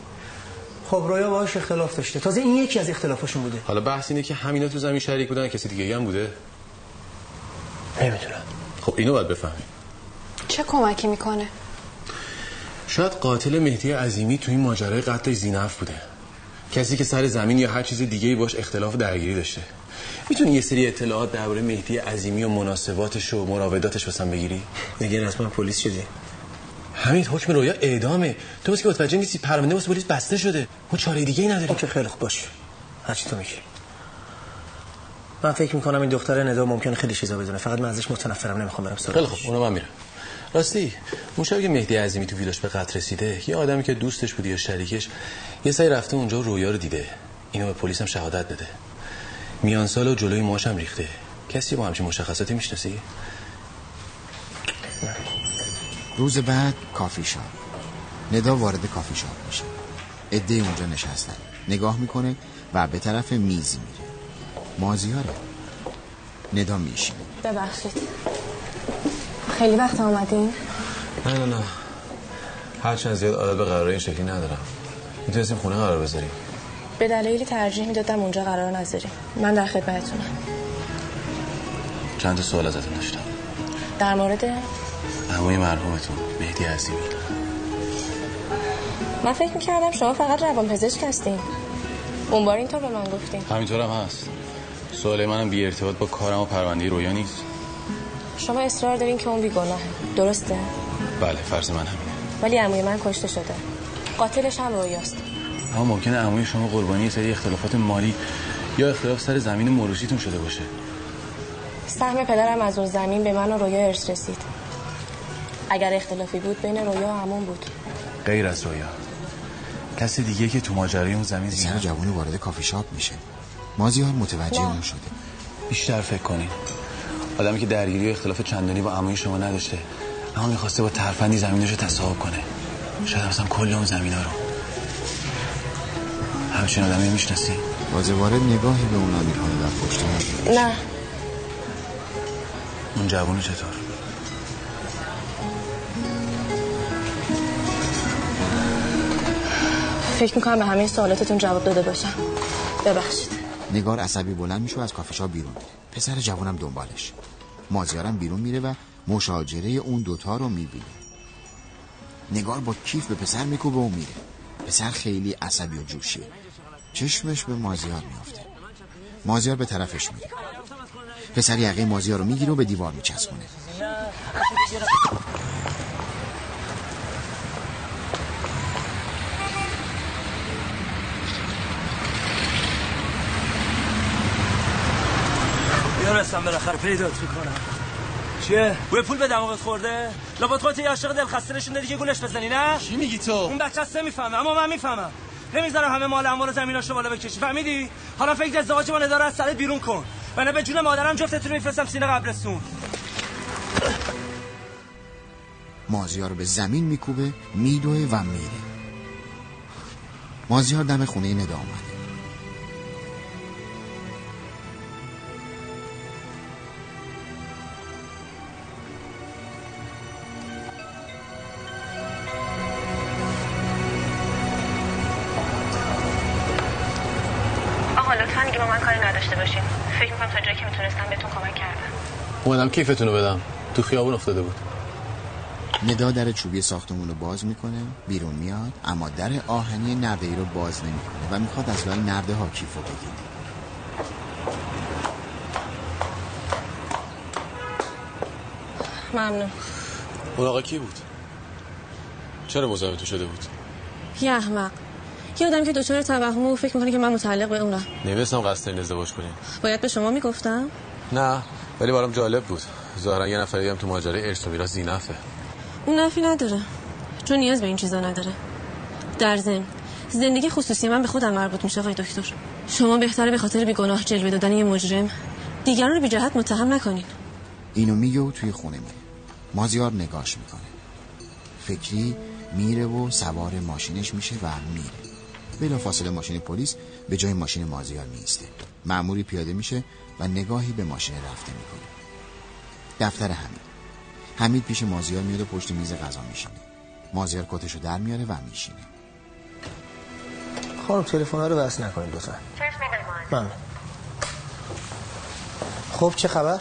خب رویا باهاش اختلاف داشته. تازه این یکی از اختلافاشون بوده. حالا بحث اینه که همینا تو زمین شریک بودن کسی دیگه هم بوده؟ نمی‌دونم. خب اینو باید بفهمیم. چه کمکی می‌کنه؟ شاید قاتل مهدی عظیمی تو این ماجرای قتل زینف بوده. کسی که سر زمین یا هر چیز دیگه باش اختلاف درگیری داشته. می‌تونی یه سری اطلاعات درباره مهدی عظیمی و مناسباتش و مراوداتش واسم بگیری؟ دیگه رسما پلیس شدی همین حکم رویا اعدامه. تو بس که متوجه نیستی پرونده واسه پلیس بسته شده. ما چاره دیگه ای نداریم اوکی خیلی خوب باش. هرچی تو میگی. من فکر می‌کنم این دختر ندا ممکنه خیلی چیزا بدونه. فقط من ازش متنفرم نمی‌خوام برم سراغش. خیلی خوب اونو من میرم. راستی اون شبی که مهدی عظیمی تو ویلاش به قتل رسیده یه آدمی که دوستش بود یا شریکش یه سری رفته اونجا رویا رو دیده. اینو به پلیس هم شهادت بده. میان سال و جلوی ماش هم ریخته. کسی با همچین مشخصاتی می‌شناسی؟ روز بعد کافی شاپ. ندا وارد کافی شاپ میشه. عده اونجا نشستن. نگاه می‌کنه و به طرف میزی میره. مازیاره ندا میشینه. ببخشید. خیلی وقت آمدین نه نه نه. هرچند زیاد عادت به قرار این شکلی ندارم. می‌تونستیم خونه قرار بذاریم. به دلایلی ترجیح می‌دادم اونجا قرار نذاریم. من در خدمتتونم. چند تا سوال ازتون داشتم. در مورد؟ عموی مرحومتون مهدی عظیمی من فکر می‌کردم شما فقط روان پزشک هستین. اون بار اینطور به من گفتین. همینطور هم هست. سوال منم بی ارتباط با کارم و پرونده رویا نیست. شما اصرار دارین که اون بیگناهه درسته؟ بله فرض من همینه. ولی عموی من کشته شده. قاتلش هم رویاست. اما ممکنه عموی شما قربانی یه سری اختلافات مالی یا اختلاف سر زمین موروثیتون شده باشه. سهم پدرم از اون زمین به من و رویا ارث رسید. اگر اختلافی بود بین رویا و عموم بود. غیر از رویا. کسی دیگه که تو ماجرای اون زمین زن جوانی وارد کافی شاپ میشه. مازیار متوجه. اون شده. بیشتر فکر کنین آدمی که درگیری و اختلاف چندانی با عموی شما نداشته اما می‌خواسته با ترفندی زمینش رو تصاحب کنه. شاید مثلا کل اون زمین ها رو. همچین آدمی می‌شناسی؟ تازه وارد نگاهی به اونا می‌کنه و پشت هم نه. اون جوونو چطور؟ فکر می‌کنم به همه سوالاتتون جواب داده باشم. ببخشید. نگار عصبی بلند میشه از کافی شاپ بیرون میره پسر جوانم دنبالش. مازیارم بیرون میره و مشاجره اون دوتا رو می‌بینه. نگار با کیف به پسر میکوبه و میره. پسر خیلی عصبی و جوشیه چشمش به مازیار میافته. مازیار به طرفش میره. پسر یقه مازیار رو می‌گیره و به دیوار میچسبونه. می‌رسم بالاخره پیدات می‌کنم چیه؟ بوی پول به دماغت خورده؟ لابد خودت یه عاشق دل خسته نشون دادی که گولش بزنی نه؟ چی میگی تو؟ اون بچه هست نمی‌فهمه اما من می‌فهمم نمی‌ذارم همه مال اموال زمیناشو بالا بکشی فهمیدی؟ حالا فکر ازدواج من داره از سرت بیرون کن و نه به جون مادرم جفتتون میفرستم سینه قبرستون مازیار به زمین میکوبه میدوه و میره مازیار دم خونه ندا اومده اومدم کیفتون رو بدم. تو خیابون افتاده بود. ندا در چوبی ساختمون رو باز می‌کنه بیرون میاد اما در آهنی نرده ای رو باز نمی‌کنه و می‌خواد از لای نرده ها کیف رو بگیره. ممنون. اون آقا کی بود؟ چرا مزاحم تو شده بود؟ یه احمق. یه آدمی که دچار توهم و فکر می‌کنه که من متعلق به اونم. نمی‌دونستم قصد این ازدواج کنیم. باید به شما می‌گفتم؟ نه. ولی برام جالب بود. ظاهرا یه نفر دیگه هم تو ماجرای ارث و میراث زینفه. اون نفی نداره. چون نیاز به این چیزا نداره. در ضمن زندگی خصوصی من به خودم مربوط میشه آقای دکتر. شما بهتره به خاطر بیگناه جلوه دادن یه مجرم دیگران رو بی جهت متهم نکنین. اینو میگه و توی خونه میره مازیار نگاش می‌کنه. فکری میره و سوار ماشینش میشه و میره. بلا فاصله ماشین پلیس به جای ماشین مازیار میسته معموری پیاده میشه و نگاهی به ماشین رفته می‌کنه. دفتر حمید. حمید پیش مازیار میاد و پشت میز غذا میشینه. مازیار کتشو در میاره و میشینه. خانم تلفن رو بس نکنید لطفا. من خب چه خبر؟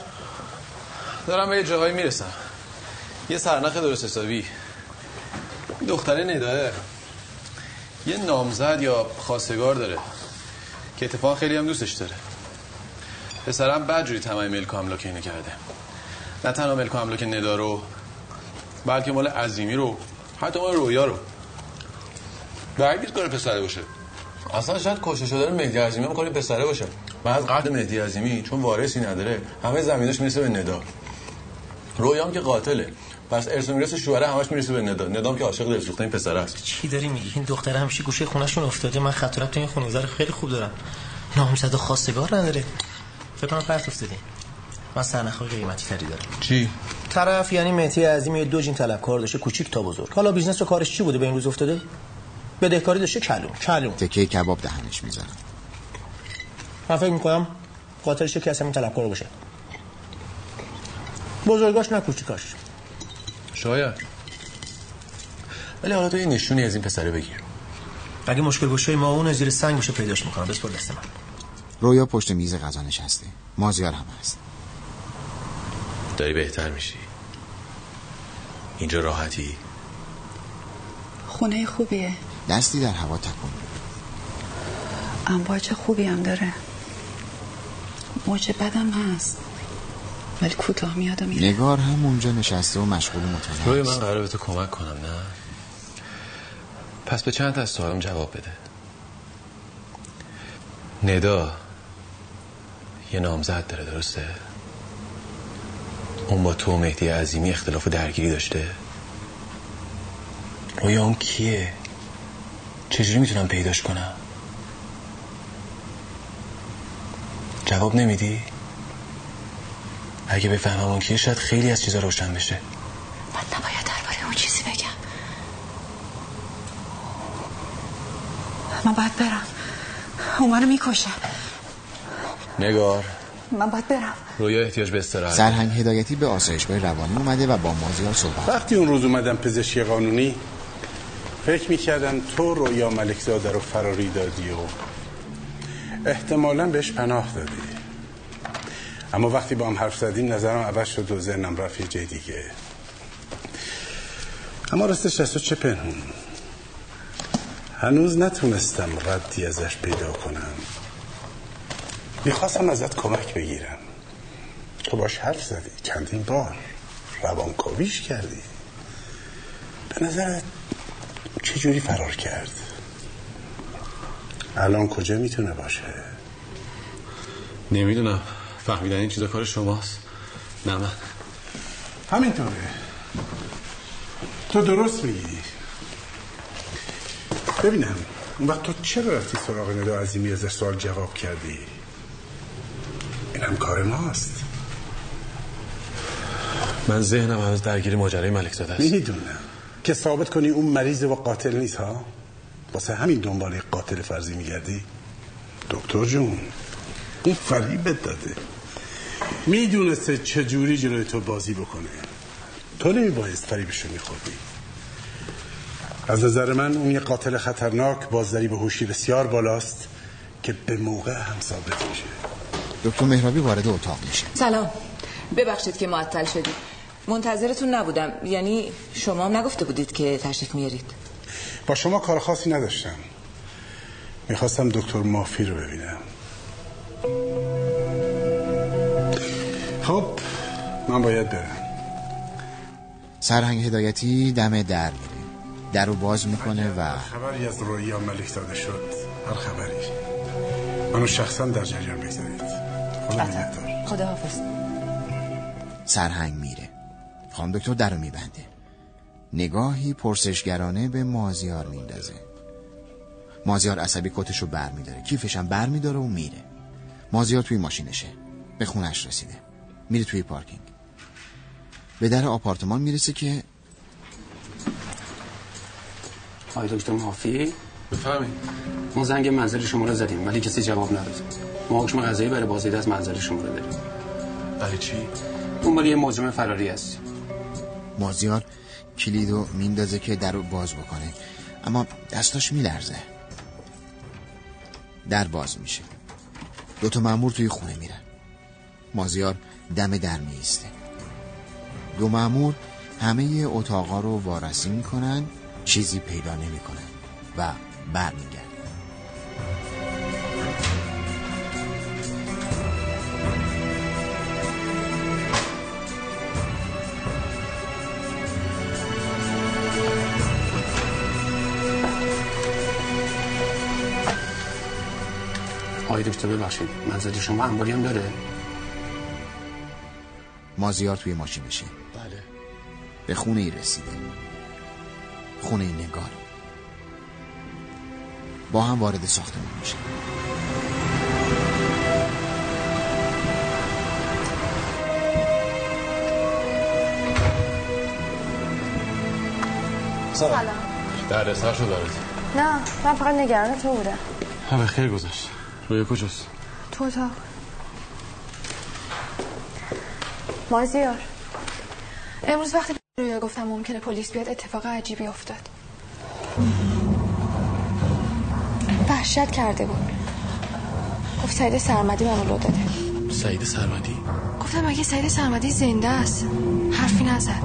دارم به یه جاهایی می‌رسم. یه سرنخ درست حسابی. دختره نداره یه نامزد یا خواستگار داره که اتفاق خیلی هم دوستش داره. پسرم بعد جوری تمام ملک و املاک اینو کرده. نه تنها ملک و املاک ندا رو بلکه مال عظیمی رو حتی مال رویا رو. بعید کنه پسره باشه. اصلا شاید کشته شده مهدی عظیمی هم کنه پسره باشه. بعد قد مهدی عظیمی چون وارثی نداره همه زمینش می‌رسه به ندا. رویام که قاتله. پس ارث و میراث شوهره همش می‌رسه به ندا. ندام که عاشق دلسوخته این پسر است. چی داری میگی؟ این دختره همیشه گوشه خونهشون افتاده. من خاطرات تو این خونه خیلی خوب دارم. نامزد و خواستگار نداره. فکر کنم پرت افتادی من سرنخ قیمتی تری دارم چی؟ طرف یعنی مهدی عظیم یه دو جین طلبکار داشته کوچیک تا بزرگ. حالا بیزنس و کارش چی بوده؟ به این روز افتاده؟ بدهکاری داشته کلوم کلوم تکه کباب دهنش می‌زنه من فکر می‌کنم قاتلش کسی همین طلبکار باشه. بزرگاش نه کوچیکاش. شاید. ولی حالا تو یه نشونی از این پسره بگیر. اگه مشکل باشه ما اون زیر سنگ میشه پیداش می‌کنم. بسپر دست من. رویا پشت میز غذا نشسته. مازیار هم هست. داری بهتر میشی. اینجا راحتی؟ خونه خوبیه. دستی در هوا تکون امواج خوبی هم داره. موج بدم هست. ولی کوتاه میاد و میره. نگار هم اونجا نشسته و مشغول مطالعه روی من قراره به تو کمک کنم نه؟ پس به چند تا از سوالم جواب بده. ندا یه نامزد داره درسته؟ اون با تو مهدی عظیمی اختلاف درگیری داشته؟ رویا اون کیه؟ چجوری می‌تونم پیداش کنم؟ جواب نمیدی؟ اگه بفهمم اون کیه شاید خیلی از چیزا روشن بشه. من نباید درباره اون چیزی بگم. من باید برم. اون منو می‌کشه نگار. من باید برم. رویا احتیاج به استراحت. سرهنگ هدایتی به آسایشگاه روانی اومده و با مازیار صحبت وقتی اون روز اومدم پزشکی قانونی فکر می‌کردم تو رویا ملکزاده رو فراری دادی و احتمالا بهش پناه دادی. اما وقتی با هم حرف زدیم نظرم عوض شد و ذهنم رفت یه جای دیگه. اما راستش از تو چه پنهون؟ هنوز نتونستم ردی ازش پیدا کنم. می‌خواستم ازت کمک بگیرم. تو باش حرف زدی چندین بار. روانکاویش کردی. به نظرت چجوری فرار کرد؟ الان کجا می‌تونه باشه؟ نمی‌دونم. فهمیدن این چیزا کار شماست. نه من. همینطوره. تو درست میگی. ببینم اون وقت تو چرا رفتی سراغ ندا عظیمی ازش سوال جواب کردی؟ هم کار ماست. من ذهنم هنوز درگیر ماجرای ملک زاده است. می‌دونم. که ثابت کنی اون مریض و قاتل نیست ها واسه همین دنبال قاتل فرضی میگردی؟ دکتر جون اون فریبت داده. می‌دونسته چجوری جلوی تو بازی بکنه. تو نمیبایست فریبشو میخوردی. از نظر من اون یه قاتل خطرناک بازداری به هوشی بسیار بالاست که به موقع هم ثابت میشه. دکتر مهرابی وارد اتاق میشه. سلام. ببخشید که معطل شدید منتظرتون نبودم. یعنی شما هم نگفته بودید که تشریف میارید. با شما کار خاصی نداشتم. می‌خواستم دکتر مافی رو ببینم. خب من باید برم. سرهنگ هدایتی دم در میره. در رو باز می‌کنه و خبری از رویا ملک داده شد هر خبری. منو شخصا در جریان بگذارید خدا حافظ سرهنگ میره. خانم دکتر در رو میبنده. نگاهی پرسشگرانه به مازیار میندازه. مازیار عصبی کتش رو بر میداره کیفش هم بر میداره و میره. مازیار توی ماشینشه. به خونش رسیده. میره توی پارکینگ. به در آپارتمان می‌رسه که آقای دکتر مافی؟ بفهمید ما زنگ منزل شما رو زدیم ولی کسی جواب نداد. ما حکم قضایی برای بازدید از منزل شما رو داریم. برای چی؟ دنبال یه مجرم فراری هست. مازیار کلیدو میندازه که در رو باز بکنه. اما دستاش میلرزه. در باز میشه. دوتا مامور توی خونه میرن. مازیار دم در میسته دو مامور همه اتاقا رو وارسی می‌کنن چیزی پیدا نمی‌کنن و برمیگردن. آقای دکتر ببخشید. منزل شما انباری هم داره. مازیار توی ماشینشه بله. به خونه ای رسیده. خونه نگار. با هم وارد ساختمان میشه سلام. در سر دارد نه من فقط نگران تو بودم. همه خیر گذشت. روی کجاست؟ تو اتاق. مازیار امروز وقتی رویا گفتم ممکنه پلیس بیاد اتفاق عجیبی افتاد. وحشت کرده بود. گفت سعید سرمدی منو لو داده. سعید سرمدی؟ گفتم اگه سعید سرمدی زنده است حرفی نزد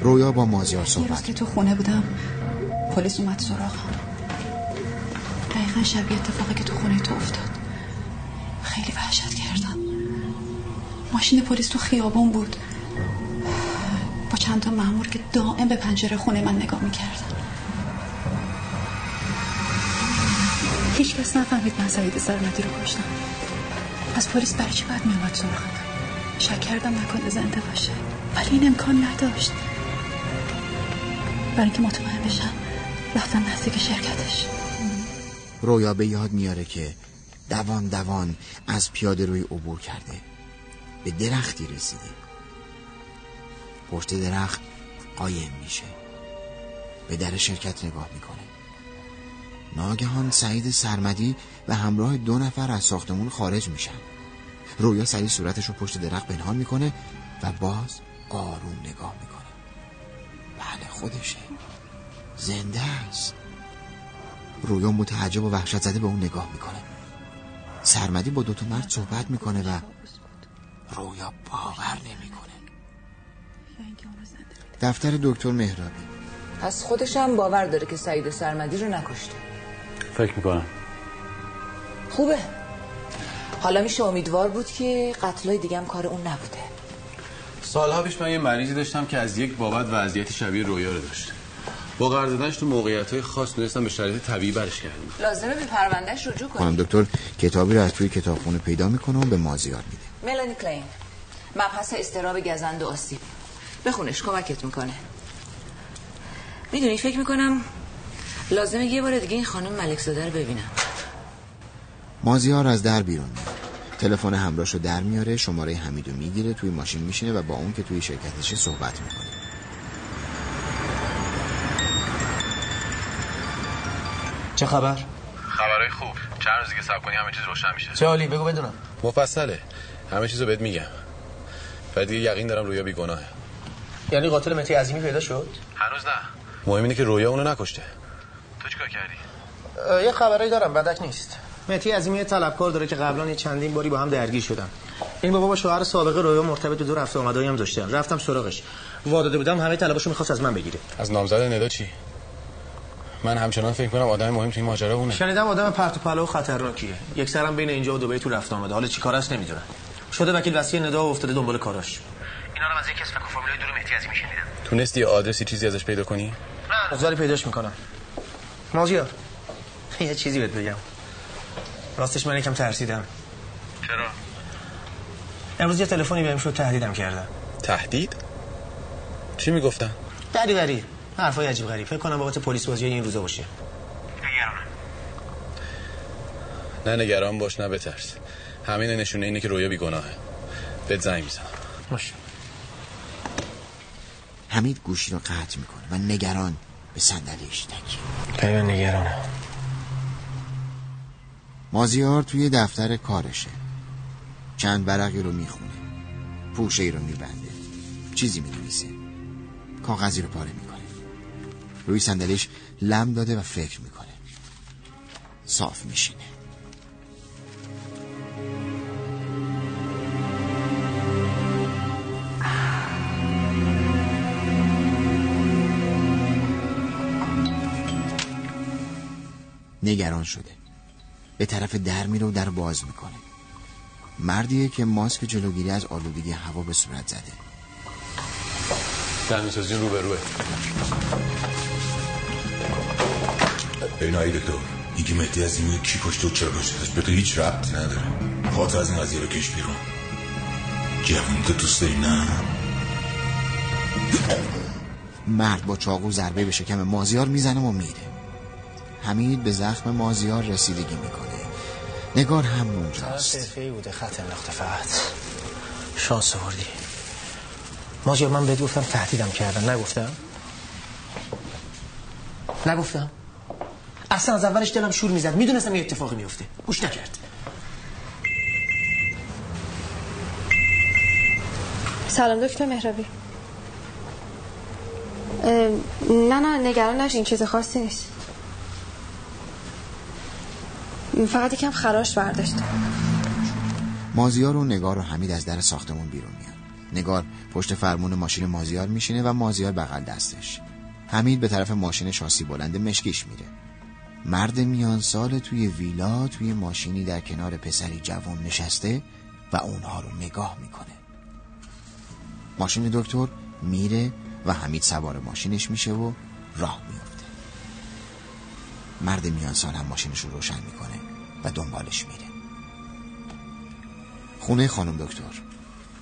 رویا با مازیار یه روز صحبت که تو خونه بودم پلیس اومد سراغم. دقیقا شبیه اتفاقی که تو خونه تو افتاد. خیلی وحشت کردم ماشین پلیس تو خیابون بود. با چند تا مامور که دائم به پنجره خونه من نگاه می‌کردن. هیچ کس نفهمید من سعید سرمدی رو کشتم. از پلیس برای چی باید میومد سراغم؟ شک کردم نکنه زنده باشه. ولی این امکان نداشت. برای اینکه مطمئن بشم رفتم نزدیک شرکتش. رویا به یاد میاره که دوان دوان از پیاده روی عبور کرده. به درختی رسیده. پشت درخت قایم میشه. به در شرکت نگاه می‌کنه. ناگهان سعید سرمدی و همراه دو نفر از ساختمون خارج میشن. رویا سریع صورتش رو پشت درخت پنهان می‌کنه و باز آروم نگاه می‌کنه. بله خودشه. زنده است. رویا متعجب و وحشت زده به اون نگاه می‌کنه. سرمدی با دوتا مرد صحبت می‌کنه و رویا باور نمی‌کنه. دفتر دکتر مهرابی. پس خودش هم باور داره که سعید سرمدی رو نکشته. فکر می‌کنم. خوبه. حالا میشه امیدوار بود که قتلای دیگه هم کار اون نبوده. سالها پیش من یه مریضی داشتم که از یک بابت وضعیت شبیه رویا رو داشت. با قرار دادنش تو موقعیت های خاص تونستم به شرایط طبیعی برش کردیم لازمه به پروندهش رجوع کنی خانم دکتر کتابی رو از توی کتابخونه پیدا می‌کنه و به مازیار میده. ملانی کلین مبحث استراب گزند و آسیب. بخونش کمکت می‌کنه. می‌دونی فکر می‌کنم لازمه یه بار دیگه این خانم ملک زاده رو ببینم. مازیار از در بیرون تلفن همراهش رو در میاره شماره حمیدو می‌گیره توی ماشین میشینه و با اون که توی شرکتشه صحبت می‌کنه. چه خبر؟ خبرهای خوب. چند روز دیگه صبر کنی همه چیز روشن میشه. چه حالی؟ بگو بدونم. مفصله. همه چیزو بهت میگم. و دیگه یقین دارم رویا بیگناهه. یعنی قاتل متی عظیمی پیدا شد؟ هنوز نه. مهم اینه که رویا اونو نکشته. تو چیکار کردی؟ یه خبری دارم بدک نیست. مهدی از این طلبکار داره که قبلا یه چندین باری با هم درگیر شدن. این بابا با شوهر سابقه رویا مرتبط دو رفت آمدایی هم داشته رفتم سراغش. واداده بودم همه طلباشو می‌خواست از من بگیره. از نامزد ندا چی؟ من همچنان فکر کنم آدم مهم تو این ماجرا اونه شنیدم آدم پرت و پلا و خطرناکیه. یک سرم بین اینجا و دبی تو رفت آمده. حالا چیکار است نمی‌دونم. شده وکیل وصی ندا و افتاده دنبال کاراش. اینا رو از یک فکر فامیلای دور مهدی عظیمی شنیدم تونستی آدرسی چیزی ازش پیدا کنی؟ نه. زاری پیداش می‌کنم. مازیار یه چیزی بهت بگم. راستش من یکم ترسیدم. چرا؟ امروز یه تلفنی بهم شد تهدیدم کردن. تهدید؟ چی می‌گفتن؟ دری بری حرفای عجیب غریب. فکر کنم بابت پلیس بازی این روزا باشه. نه نگران باش نه بترس. همین نشونه اینه که رویا بیگناهه. بهت زنگ می‌زنم. باشه. حمید گوشی رو قطع می‌کنه. و نگران به صندلیش تکیه پیوه نگرانه مازیار توی دفتر کارشه. چند برقی رو می‌خونه. پوشه ای رو میبنده. چیزی می‌نویسه. کاغذی رو پاره می‌کنه. روی صندلیش لم داده و فکر می‌کنه. صاف میشینه. نگران شده. به طرف در میره و در باز می‌کنه. مردیه که ماسک جلوگیری از آلودگی هوا به صورت زده. دمیسازی رو به روه این آئی دکتر. اینکه مهدی از این کی کشته و چرا کشته به تو هیچ ربطی نداره. خاطر از این قضیه رو کش بیرون. جوون تو دوست داری نه؟ مرد با چاقو ضربه به شکم مازیار می‌زنه و میره. حمید به زخم مازیار رسیدگی می‌کنه. نگار هم اونجاست. بوده خط انداخته فقط. شانس آوردی. ماجر من بهت گفتم تهدیدم کردن نگفتم؟ نگفتم؟ اصلا از اولش دلم شور می‌زد. می‌دونستم یه اتفاقی میفته گوش نکرد. سلام دکتر مهرابی. نه نه نگران نشین چیز خاصی نیست. فقط یکم خراش برداشت. مازیار و نگار و حمید از در ساختمون بیرون میان. نگار پشت فرمون ماشین مازیار میشینه و مازیار بغل دستش. حمید به طرف ماشین شاسی بلند مشکیش میره. مرد میان سال توی ویلا توی ماشینی در کنار پسری جوان نشسته و اونها رو نگاه می‌کنه. ماشین دکتر میره و حمید سوار ماشینش میشه و راه میفته مرد میان سال هم ماشینش رو روشن می‌کنه و دنبالش میره. خونه خانم دکتر.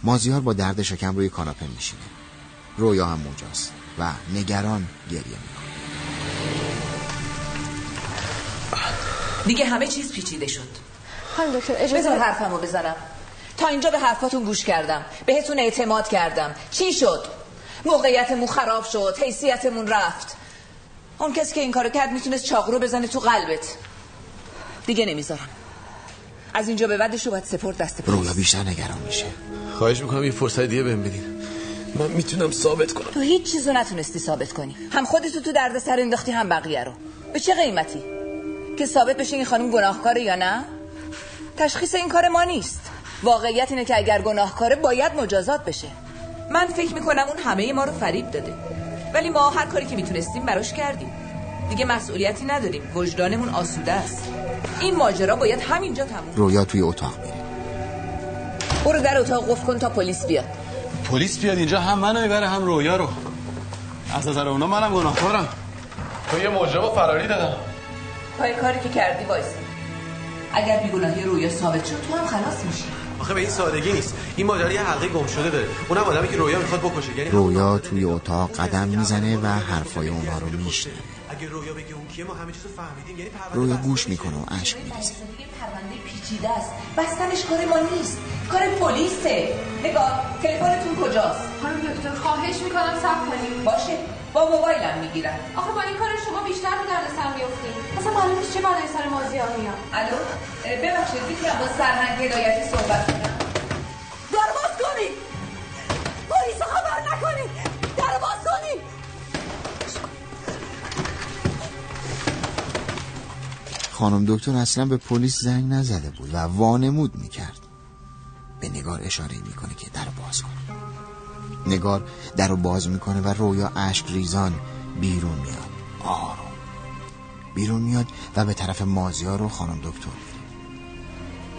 مازیار با درد شکم روی کاناپه میشینه. رویا هم اونجاست و نگران گریه دیگه همه چیز پیچیده شد. خانم دکتر اجازه بذار حرفمو بزنم تا اینجا به حرفاتون گوش کردم. بهتون اعتماد کردم. چی شد؟ موقعیتمون خراب شد. حیثیتمون رفت. اون کسی که این کارو کرد می‌تونست چاقو رو بزنه تو قلبت. دیگه نمی‌ذارم. از اینجا به بعدش رو باید سپرد دست پلیس رویا بیشتر نگران میشه. خواهش می‌کنم یه فرصت دیگه بهم بدین. من می‌تونم ثابت کنم. تو هیچ چیزو نتونستی ثابت کنی. هم خودتو تو درد سر انداختی هم بقیه رو. به چه قیمتی؟ که ثابت بشه این خانم گناهکاره یا نه؟ تشخیص این کار ما نیست. واقعیت اینه که اگر گناهکاره باید مجازات بشه. من فکر می‌کنم اون همه ما رو فریب داده. ولی ما هر کاری که می‌تونستیم براش کردیم. دیگه مسئولیتی نداریم. وجدانمون آسوده است. این ماجرا باید همینجا تموم رویا توی اتاق میره. برو در اتاق قفل کن تا پلیس بیاد. پلیس بیاد اینجا هم منو می‌بره هم رویا رو. از نظر اونا منم گناهکارم. تو یه مجرم فراری دادم. پای کاری که کردی وایسی. اگر بیگناهی رویا ثابت شد تو هم خلاص میشی. آخه به این سادگی نیست. این ماجرا یه حلقه گم شده داره. اونم آدمی که رویا می‌خواد بکشه. یعنی رویا توی اتاق قدم می‌زنه و حرفای اونها رو میشنوه. اگه رویا بگه اون کیه ما همه چیزو فهمیدیم. یعنی پرونده رویا گوش می‌کنه و اشک میریزه. پرونده پیچیده است. بستنش کار ما نیست. کار پلیسه. نگاه. تلفنتون کجاست؟ خانم دکتر خواهش می‌کنم صبر کنیم. باشه. با موبایلم می‌گیرم آخه با این کار شما بیشتر به درد سر میفتیم اصلا معلوم نیست چه بلایی سر مازیار میاد. الو؟ ببخشید می‌تونم با سرهنگ هدایتی صحبت کنم. در باز کنید. پلیس خبر نکنید. در باز کنید. خانم دکتر اصلا به پلیس زنگ نزده بود و وانمود می‌کرد. به نگار اشاره می‌کنه که در باز کن نگار در رو باز می‌کنه و رویا اشک ریزان بیرون میاد. آروم. بیرون میاد و به طرف مازیار و خانم دکتر میره.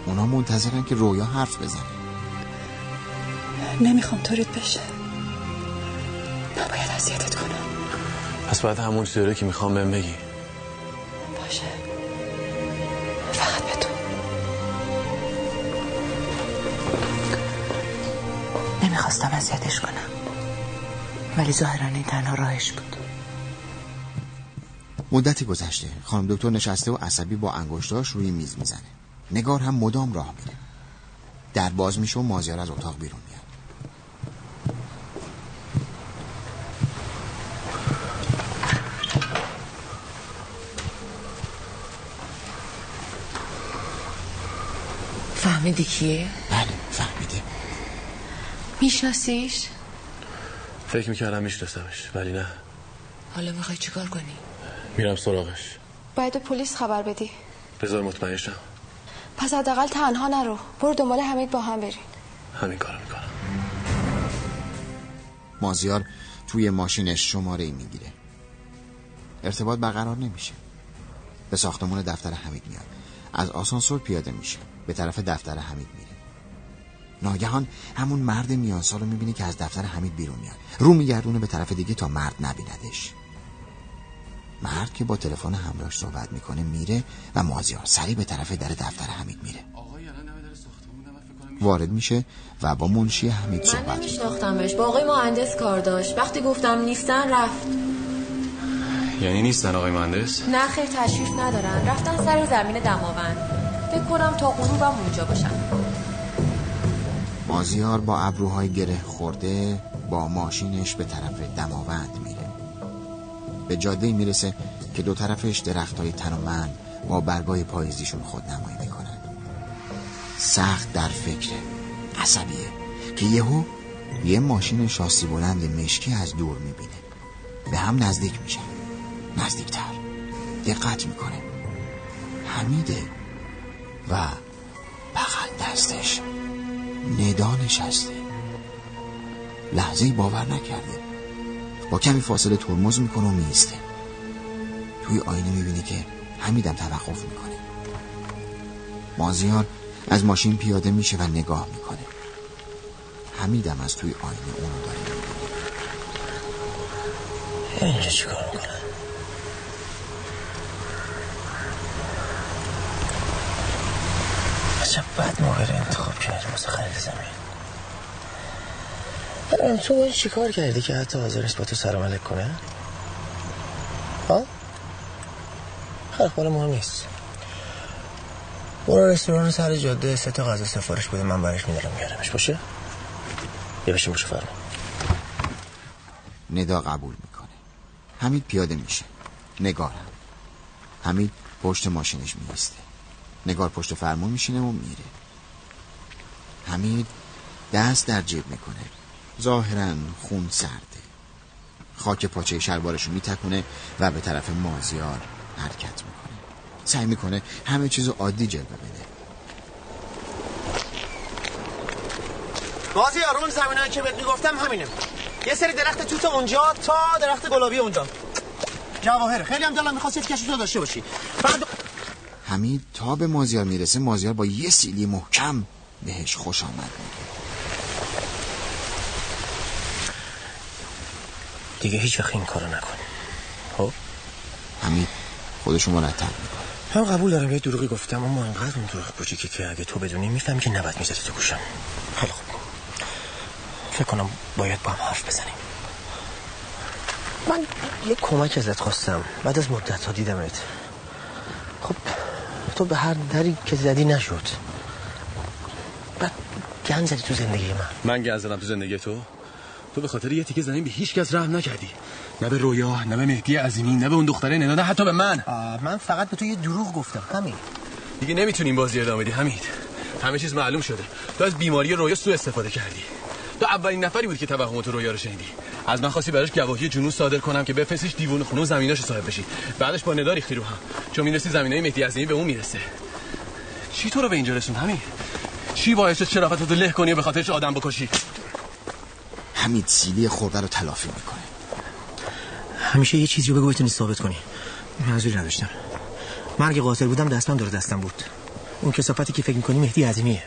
اونا منتظرن که رویا حرف بزنه. نمی‌خوام طوریت بشه. نباید اذیتت کنم. پس باید همون چیزی که می‌خوام بهم بگی. باشه. فقط به تو. نمی‌خواستم اذیتش کنم. ولی ظاهرا این تنها راهش بود. مدتی گذشته. خانم دکتر نشسته و عصبی با انگشتاش روی میز می‌زنه. نگار هم مدام راه میره. در باز میشه و مازیار از اتاق بیرون میاد. فهمیدی کیه؟ بله. میشناسیش؟ فکر می‌کردم میشناسمش ولی نه. حالا می‌خوای چیکار کنی؟ میرم سراغش. باید به پلیس خبر بدی. بذار مطمئن شم. پس حداقل تنها نرو. برو دنبال حمید با هم برین همین کارو می‌کنم. مازیار توی ماشینش شماره ای می‌گیره. ارتباط برقرار نمیشه. به ساختمان دفتر حمید میاد. از آسانسور پیاده میشه. به طرف دفتر حمید میره. ناگهان همون مرد میانسال رو می‌بینی که از دفتر حمید بیرون میاد. رو میگردونه به طرف دیگه تا مرد نبیندش. مرد که با تلفن همراهش صحبت می‌کنه میره و مازیار سری به طرف در دفتر حمید میره. وارد میشه و با منشی حمید من صحبت می‌کنه. نمیشناختمش با آقای مهندس کار داشت. وقتی گفتم نیستن رفت. یعنی نیستن آقای مهندس؟ نه خیر تشریف ندارن. رفتن سر زمین دماوند. فکر کنم تا غروبم اونجا باشن. مازیار با ابروهای گره خورده با ماشینش به طرف دماوند میره. به جاده می‌رسه که دو طرفش درختای تنومند با برگای پاییزیشون خودنمایی می‌کنن. سخت در فکره عصبیه که یهو یه ماشین شاسی بلند مشکی از دور می‌بینه. به هم نزدیک میشه. نزدیکتر. دقت می‌کنه. حمیده و بغل دستش. ندا نشسته. لحظه باور نکرده. با کمی فاصله ترمز می‌کنه و میسته توی آینه می‌بینی که حمیدم توقف می‌کنه. مازیار از ماشین پیاده میشه و نگاه می‌کنه. حمیدم از توی آینه اونو داره می‌بینه. اینجا چیکار می‌کنه؟ عجب بد موقع رو انتخاب کردی واسه خرید زمین. تو باید چیکار کردی که حتی حاضر نیست با تو سلام علیک کنه؟ ها؟ خیلی خب مهم نیست. برو رستوران سر جاده سه تا غذا سفارش بده من برش میدارم میارمش باشه؟ یه بشین باشه فرما ندا قبول می‌کنه. حمید پیاده میشه. نگارم. حمید پشت ماشینش میسته نگار پشت فرمون میشینه و میره. حمید دست در جیب می‌کنه. ظاهرا خون سرده. خاک پاچه شلوارشو میتکونه و به طرف مازیار حرکت می‌کنه. سعی می‌کنه همه چیزو عادی جلوه بده. بازی اون زمینه که بهت می‌گفتم همینه. یه سری درخت توت اونجا تا درخت گلابی اونجا. جواهر خیلی هم دلم می‌خواست کشش رو داشته باشی. بعد حمید تا به مازیار می‌رسه مازیار با یه سیلی محکم بهش خوش آمد. میگه دیگه هیچ وقت این کارو نکن خب؟ حمید خودشو مرتب می‌کنه. هم قبول دارم یه دروغی گفتم اما انقدر اون دروغ کوچیکی که اگه تو بدونی می‌فهمی که نباید می‌زدی تو گوشم. خیلی خوب. فکر کنم باید با هم حرف بزنیم. من یه کمک ازت خواستم بعد از مدت ها دیدمت. خب تو به هر دری که زدی نشد. بعد گن زدی تو زندگی من. من گن زدم تو زندگی تو؟ تو به خاطر یه تیکه زمین به هیچ کس رحم نکردی. نه به رویا نه به مهدی عظیمی نه به اون دختره ندا نه حتی به من. من فقط به تو یه دروغ گفتم همین. دیگه نمی‌تونیم بازی ادامه بدی حمید. همه چیز معلوم شده. تو از بیماری رویا سوء استفاده کردی. تو اولین نفری بود که توهم تو رویا رو شنیدی. از من خواستی براش گواهی جنون صادر کنم که بفرستیش دیوون خونه و زمیناشو صاحب بشی. بعدش با نداری ریختی رو هم. چون می‌رسی زمینای مهدی عظیمی به اون می‌رسه. چی تو رو به اینجا رسون همین؟ چی باعث شد شرافتتو له کنی و به خاطرش آدم بکشی؟ حمید سیلی خورده رو تلافی می‌کنه. همیشه یه چیزی رو بگو بتونی ثابت کنی. منظوری نداشتم. مرگ قاتل بودم دستم دور دستم بود. اون کسافتی که فکر می‌کنی مهدی عظیمیه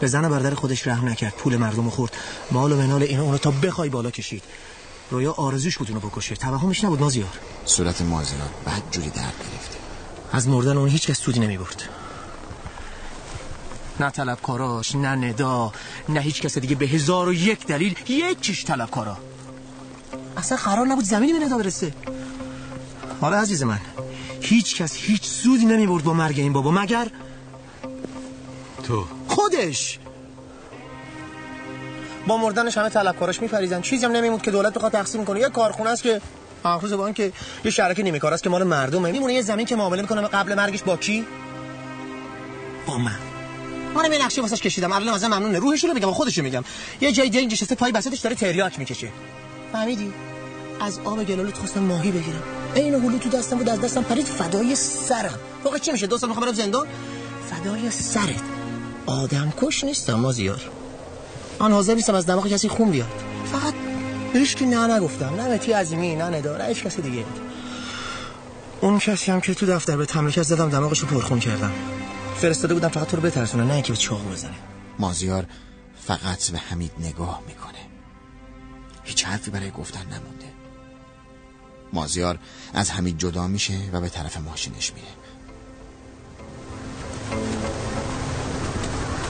به زن برادر خودش رحم نکرد پول مردم خورد. مال و منال اینو اونو تا بخوای بالا کشید. رویا آرزوش بود اونو بکشه. توهمش نبود مازیار. صورت مازیار بعد جوری درد گرفته. از مردن اون هیچ کس سودی نمی‌برد. نه طلبکاراش نه ندا نه هیچ کس دیگه. به هزار و یک دلیل یکیش طلبکارا. اصلا قرار نبود زمینی به ندا برسه. حالا عزیز من هیچ کس هیچ سودی نمی‌برد با مرگ این بابا. مگر تو. خودش. با مردنش همه طلبکاراش میپریزن چیزی هم نمیمود که دولت بخواد تقسیم کنه. یه کارخونه است که مخصوص با که یه شرکت نیمه کار است که مال مردمه. میمونه یه زمین که معامله می‌کنه قبل مرگش با کی؟ با من. منم یه نقشه واسش کشیدم. الان ازم ممنونه. روحش رو بگم خودش میگم. یه جای دیگه نشسته پای بساتش داره تریاک می‌کشه. فهمیدی؟ از آب گلالوت خواستم ماهی بگیرم. این هلو تو دستم بود از دستم پرید فدای سرم. واقعا چی میشه؟ دو سال می‌خوام برم زندان؟ فدای سرت. آدم کش نیستم مازیار من حاضر نیستم از دماغ کسی خون بیاد فقط هیچ که نه نگفتم. نه متی عظیمی نه ندا نه هیچ کسی دیگه. اون کسی هم که تو دفتر به تملکت زدم دماغشو پرخون کردم. فرستاده بودم فقط تو رو بترسونه نه اینکه به چاقو بزنه. مازیار فقط به حمید نگاه می‌کنه. هیچ حرفی برای گفتن نمونده. مازیار از حمید جدا میشه و به طرف ماشینش میره.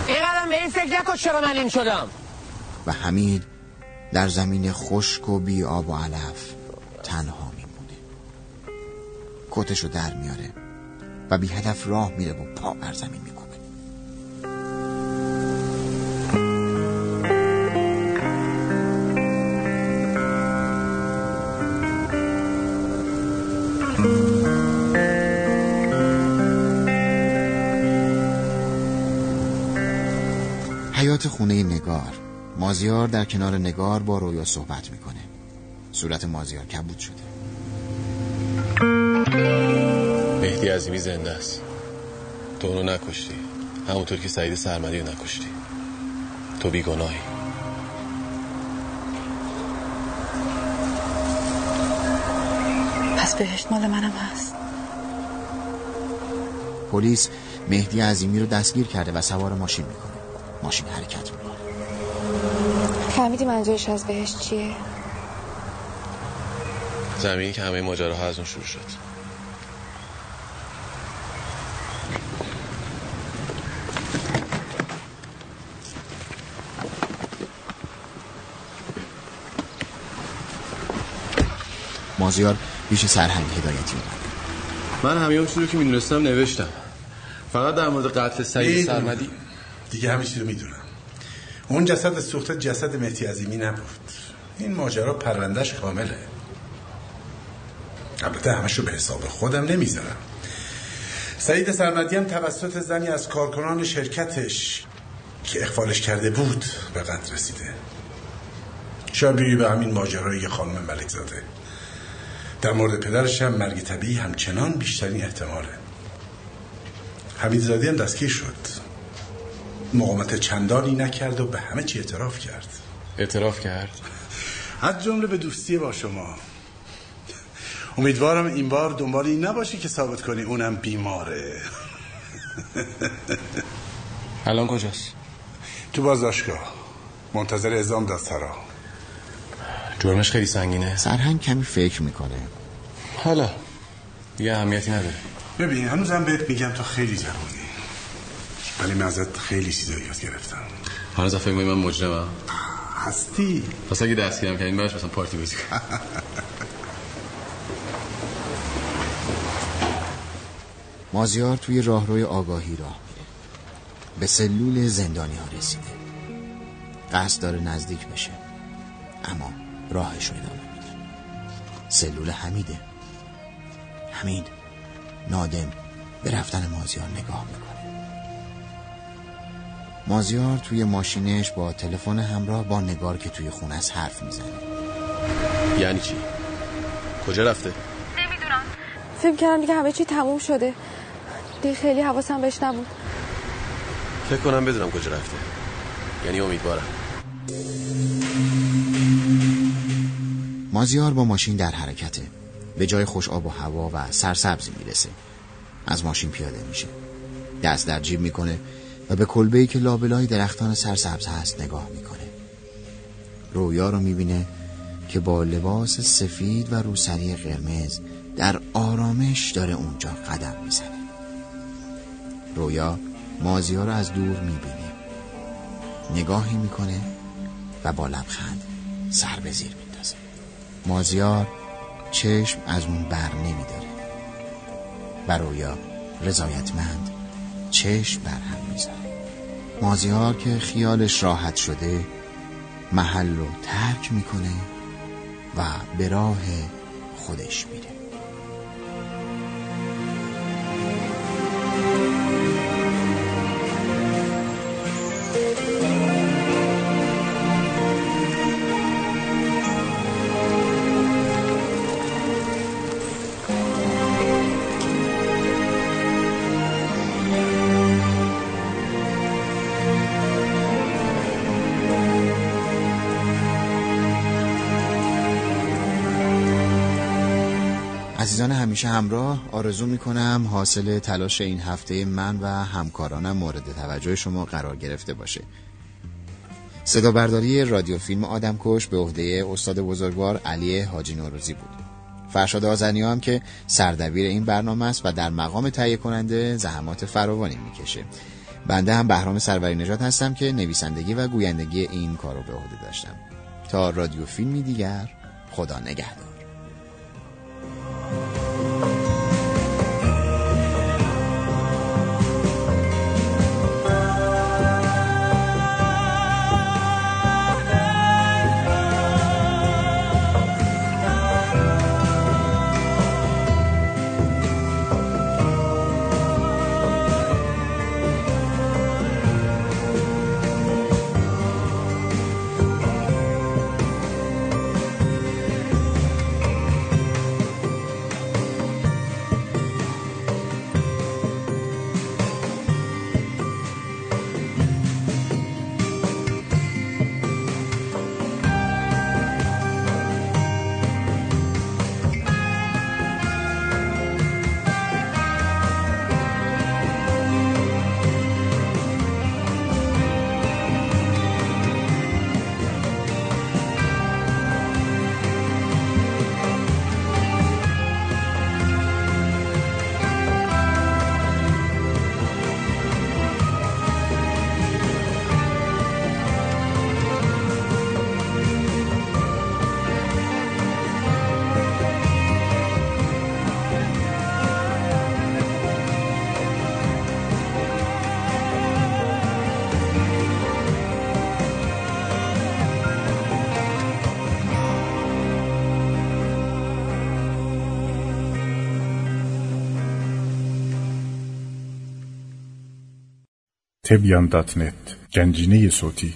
اینقدرم به این فکر نکن چرا من این شدم. و حمید در زمین خشک و بی آب و علف تنها میمونه. کتشو در میاره و بی هدف راه میره و پا بر زمین می‌کنه حیات خونه نگار مازیار در کنار نگار با رویا صحبت می‌کنه. صورت مازیار کبود شده. مهدی عظیمی زنده است. تو اونو نکشتی. همونطور که سعید سرمدی رو نکشتی. تو بیگناهی. پس بهشت مال منم هست. پلیس مهدی عظیمی رو دستگیر کرده و سوار ماشین می‌کنه. ماشین حرکت می‌کنه. فهمیدی منظورش از بهش چیه؟ زمینی که همه ماجراها از اون شروع شد. مازیار پیش سرهنگ هدایتی اومد. من همه اون چیزی که می‌دونستم نوشتم. فقط در مورد قتل سعید سرمدی دیگه همه چیزی رو می‌دونم. اون جسد سوخته جسد مهدی عظیمی نبود. این ماجرا پروندهش کامله. البته همش رو به حساب خودم نمی‌ذارم. سعید سرمدی هم توسط زنی از کارکنان شرکتش که اخفالش کرده بود به قتل رسیده. شبیه به همین ماجرای خانم ملک زاده در مورد پدرش هم مرگ طبیعی همچنان بیشترین احتماله. حمید زادی هم دستگیر شد. مقامت چندانی نکرد و به همه چی اعتراف کرد. اعتراف کرد؟ از جمله به دوستی با شما. امیدوارم این بار دنبال این نباشی که ثابت کنی اونم بیماره. الان کجاست؟ تو بازداشتگاه. منتظر اعزام دادسرا جرمش خیلی سنگینه. سرهنگ کمی فکر می‌کنه. حالا دیگه اهمیتی نداره. ببین هنوزم بهت میگم تو خیلی جوونی ولی من ازت خیلی چیزا یاد گرفتم. هنوز فکر من مجرمم هستی؟ پس اگه دستگیرم کردین برش مثلا پارتی بازی مازیار توی راهروی آگاهی راه میره. به سلول زندانی ها رسیده. قصد داره نزدیک بشه. اما راهش رو ادامه میده. سلول حمیده. حمید نادم به رفتن مازیار نگاه می‌کنه. مازیار توی ماشینش با تلفن همراه با نگار که توی خونه از حرف می‌زنه. یعنی چی؟ کجا رفته؟ نمی‌دونم. فکر کردم دیگه همه چی تموم شده. دیگه خیلی حواسم بهش نبود. فکر کنم بدونم کجا رفته. یعنی امیدوارم. مازیار با ماشین در حرکته. به جای خوش آب و هوا و سرسبزی می‌رسه. از ماشین پیاده میشه. دست در جیب می‌کنه. و به کلبه ای که لابلای درختان سرسبز هست نگاه می‌کنه. رویا رو می‌بینه که با لباس سفید و روسری قرمز در آرامش داره اونجا قدم می‌زنه. رویا مازیار رو از دور می‌بینه. نگاهی می‌کنه و با لبخند سر به زیر میندازه. مازیار چشم از اون بر نمیداره. و رویا رضایتمند چشم بر هم می‌ذاره مازیار که خیالش راحت شده محل رو ترک می‌کنه و به راه خودش میره. همیشه همراه آرزو می‌کنم حاصل تلاش این هفته من و همکارانم مورد توجه شما قرار گرفته باشه. صدا برداری رادیو فیلم آدمکش به عهده استاد بزرگوار علی حاجی نوروزی بود. فرشاد آزنی هم که سردبیر این برنامه است و در مقام تهیه کننده زحمات فراوانی می‌کشه. بنده هم بهرام سروری نجات هستم که نویسندگی و گویندگی این کار رو به عهده داشتم. تا رادیو فیلمی دیگر خدا نگهدار. تبیان دات نت. گنجینه صوتی.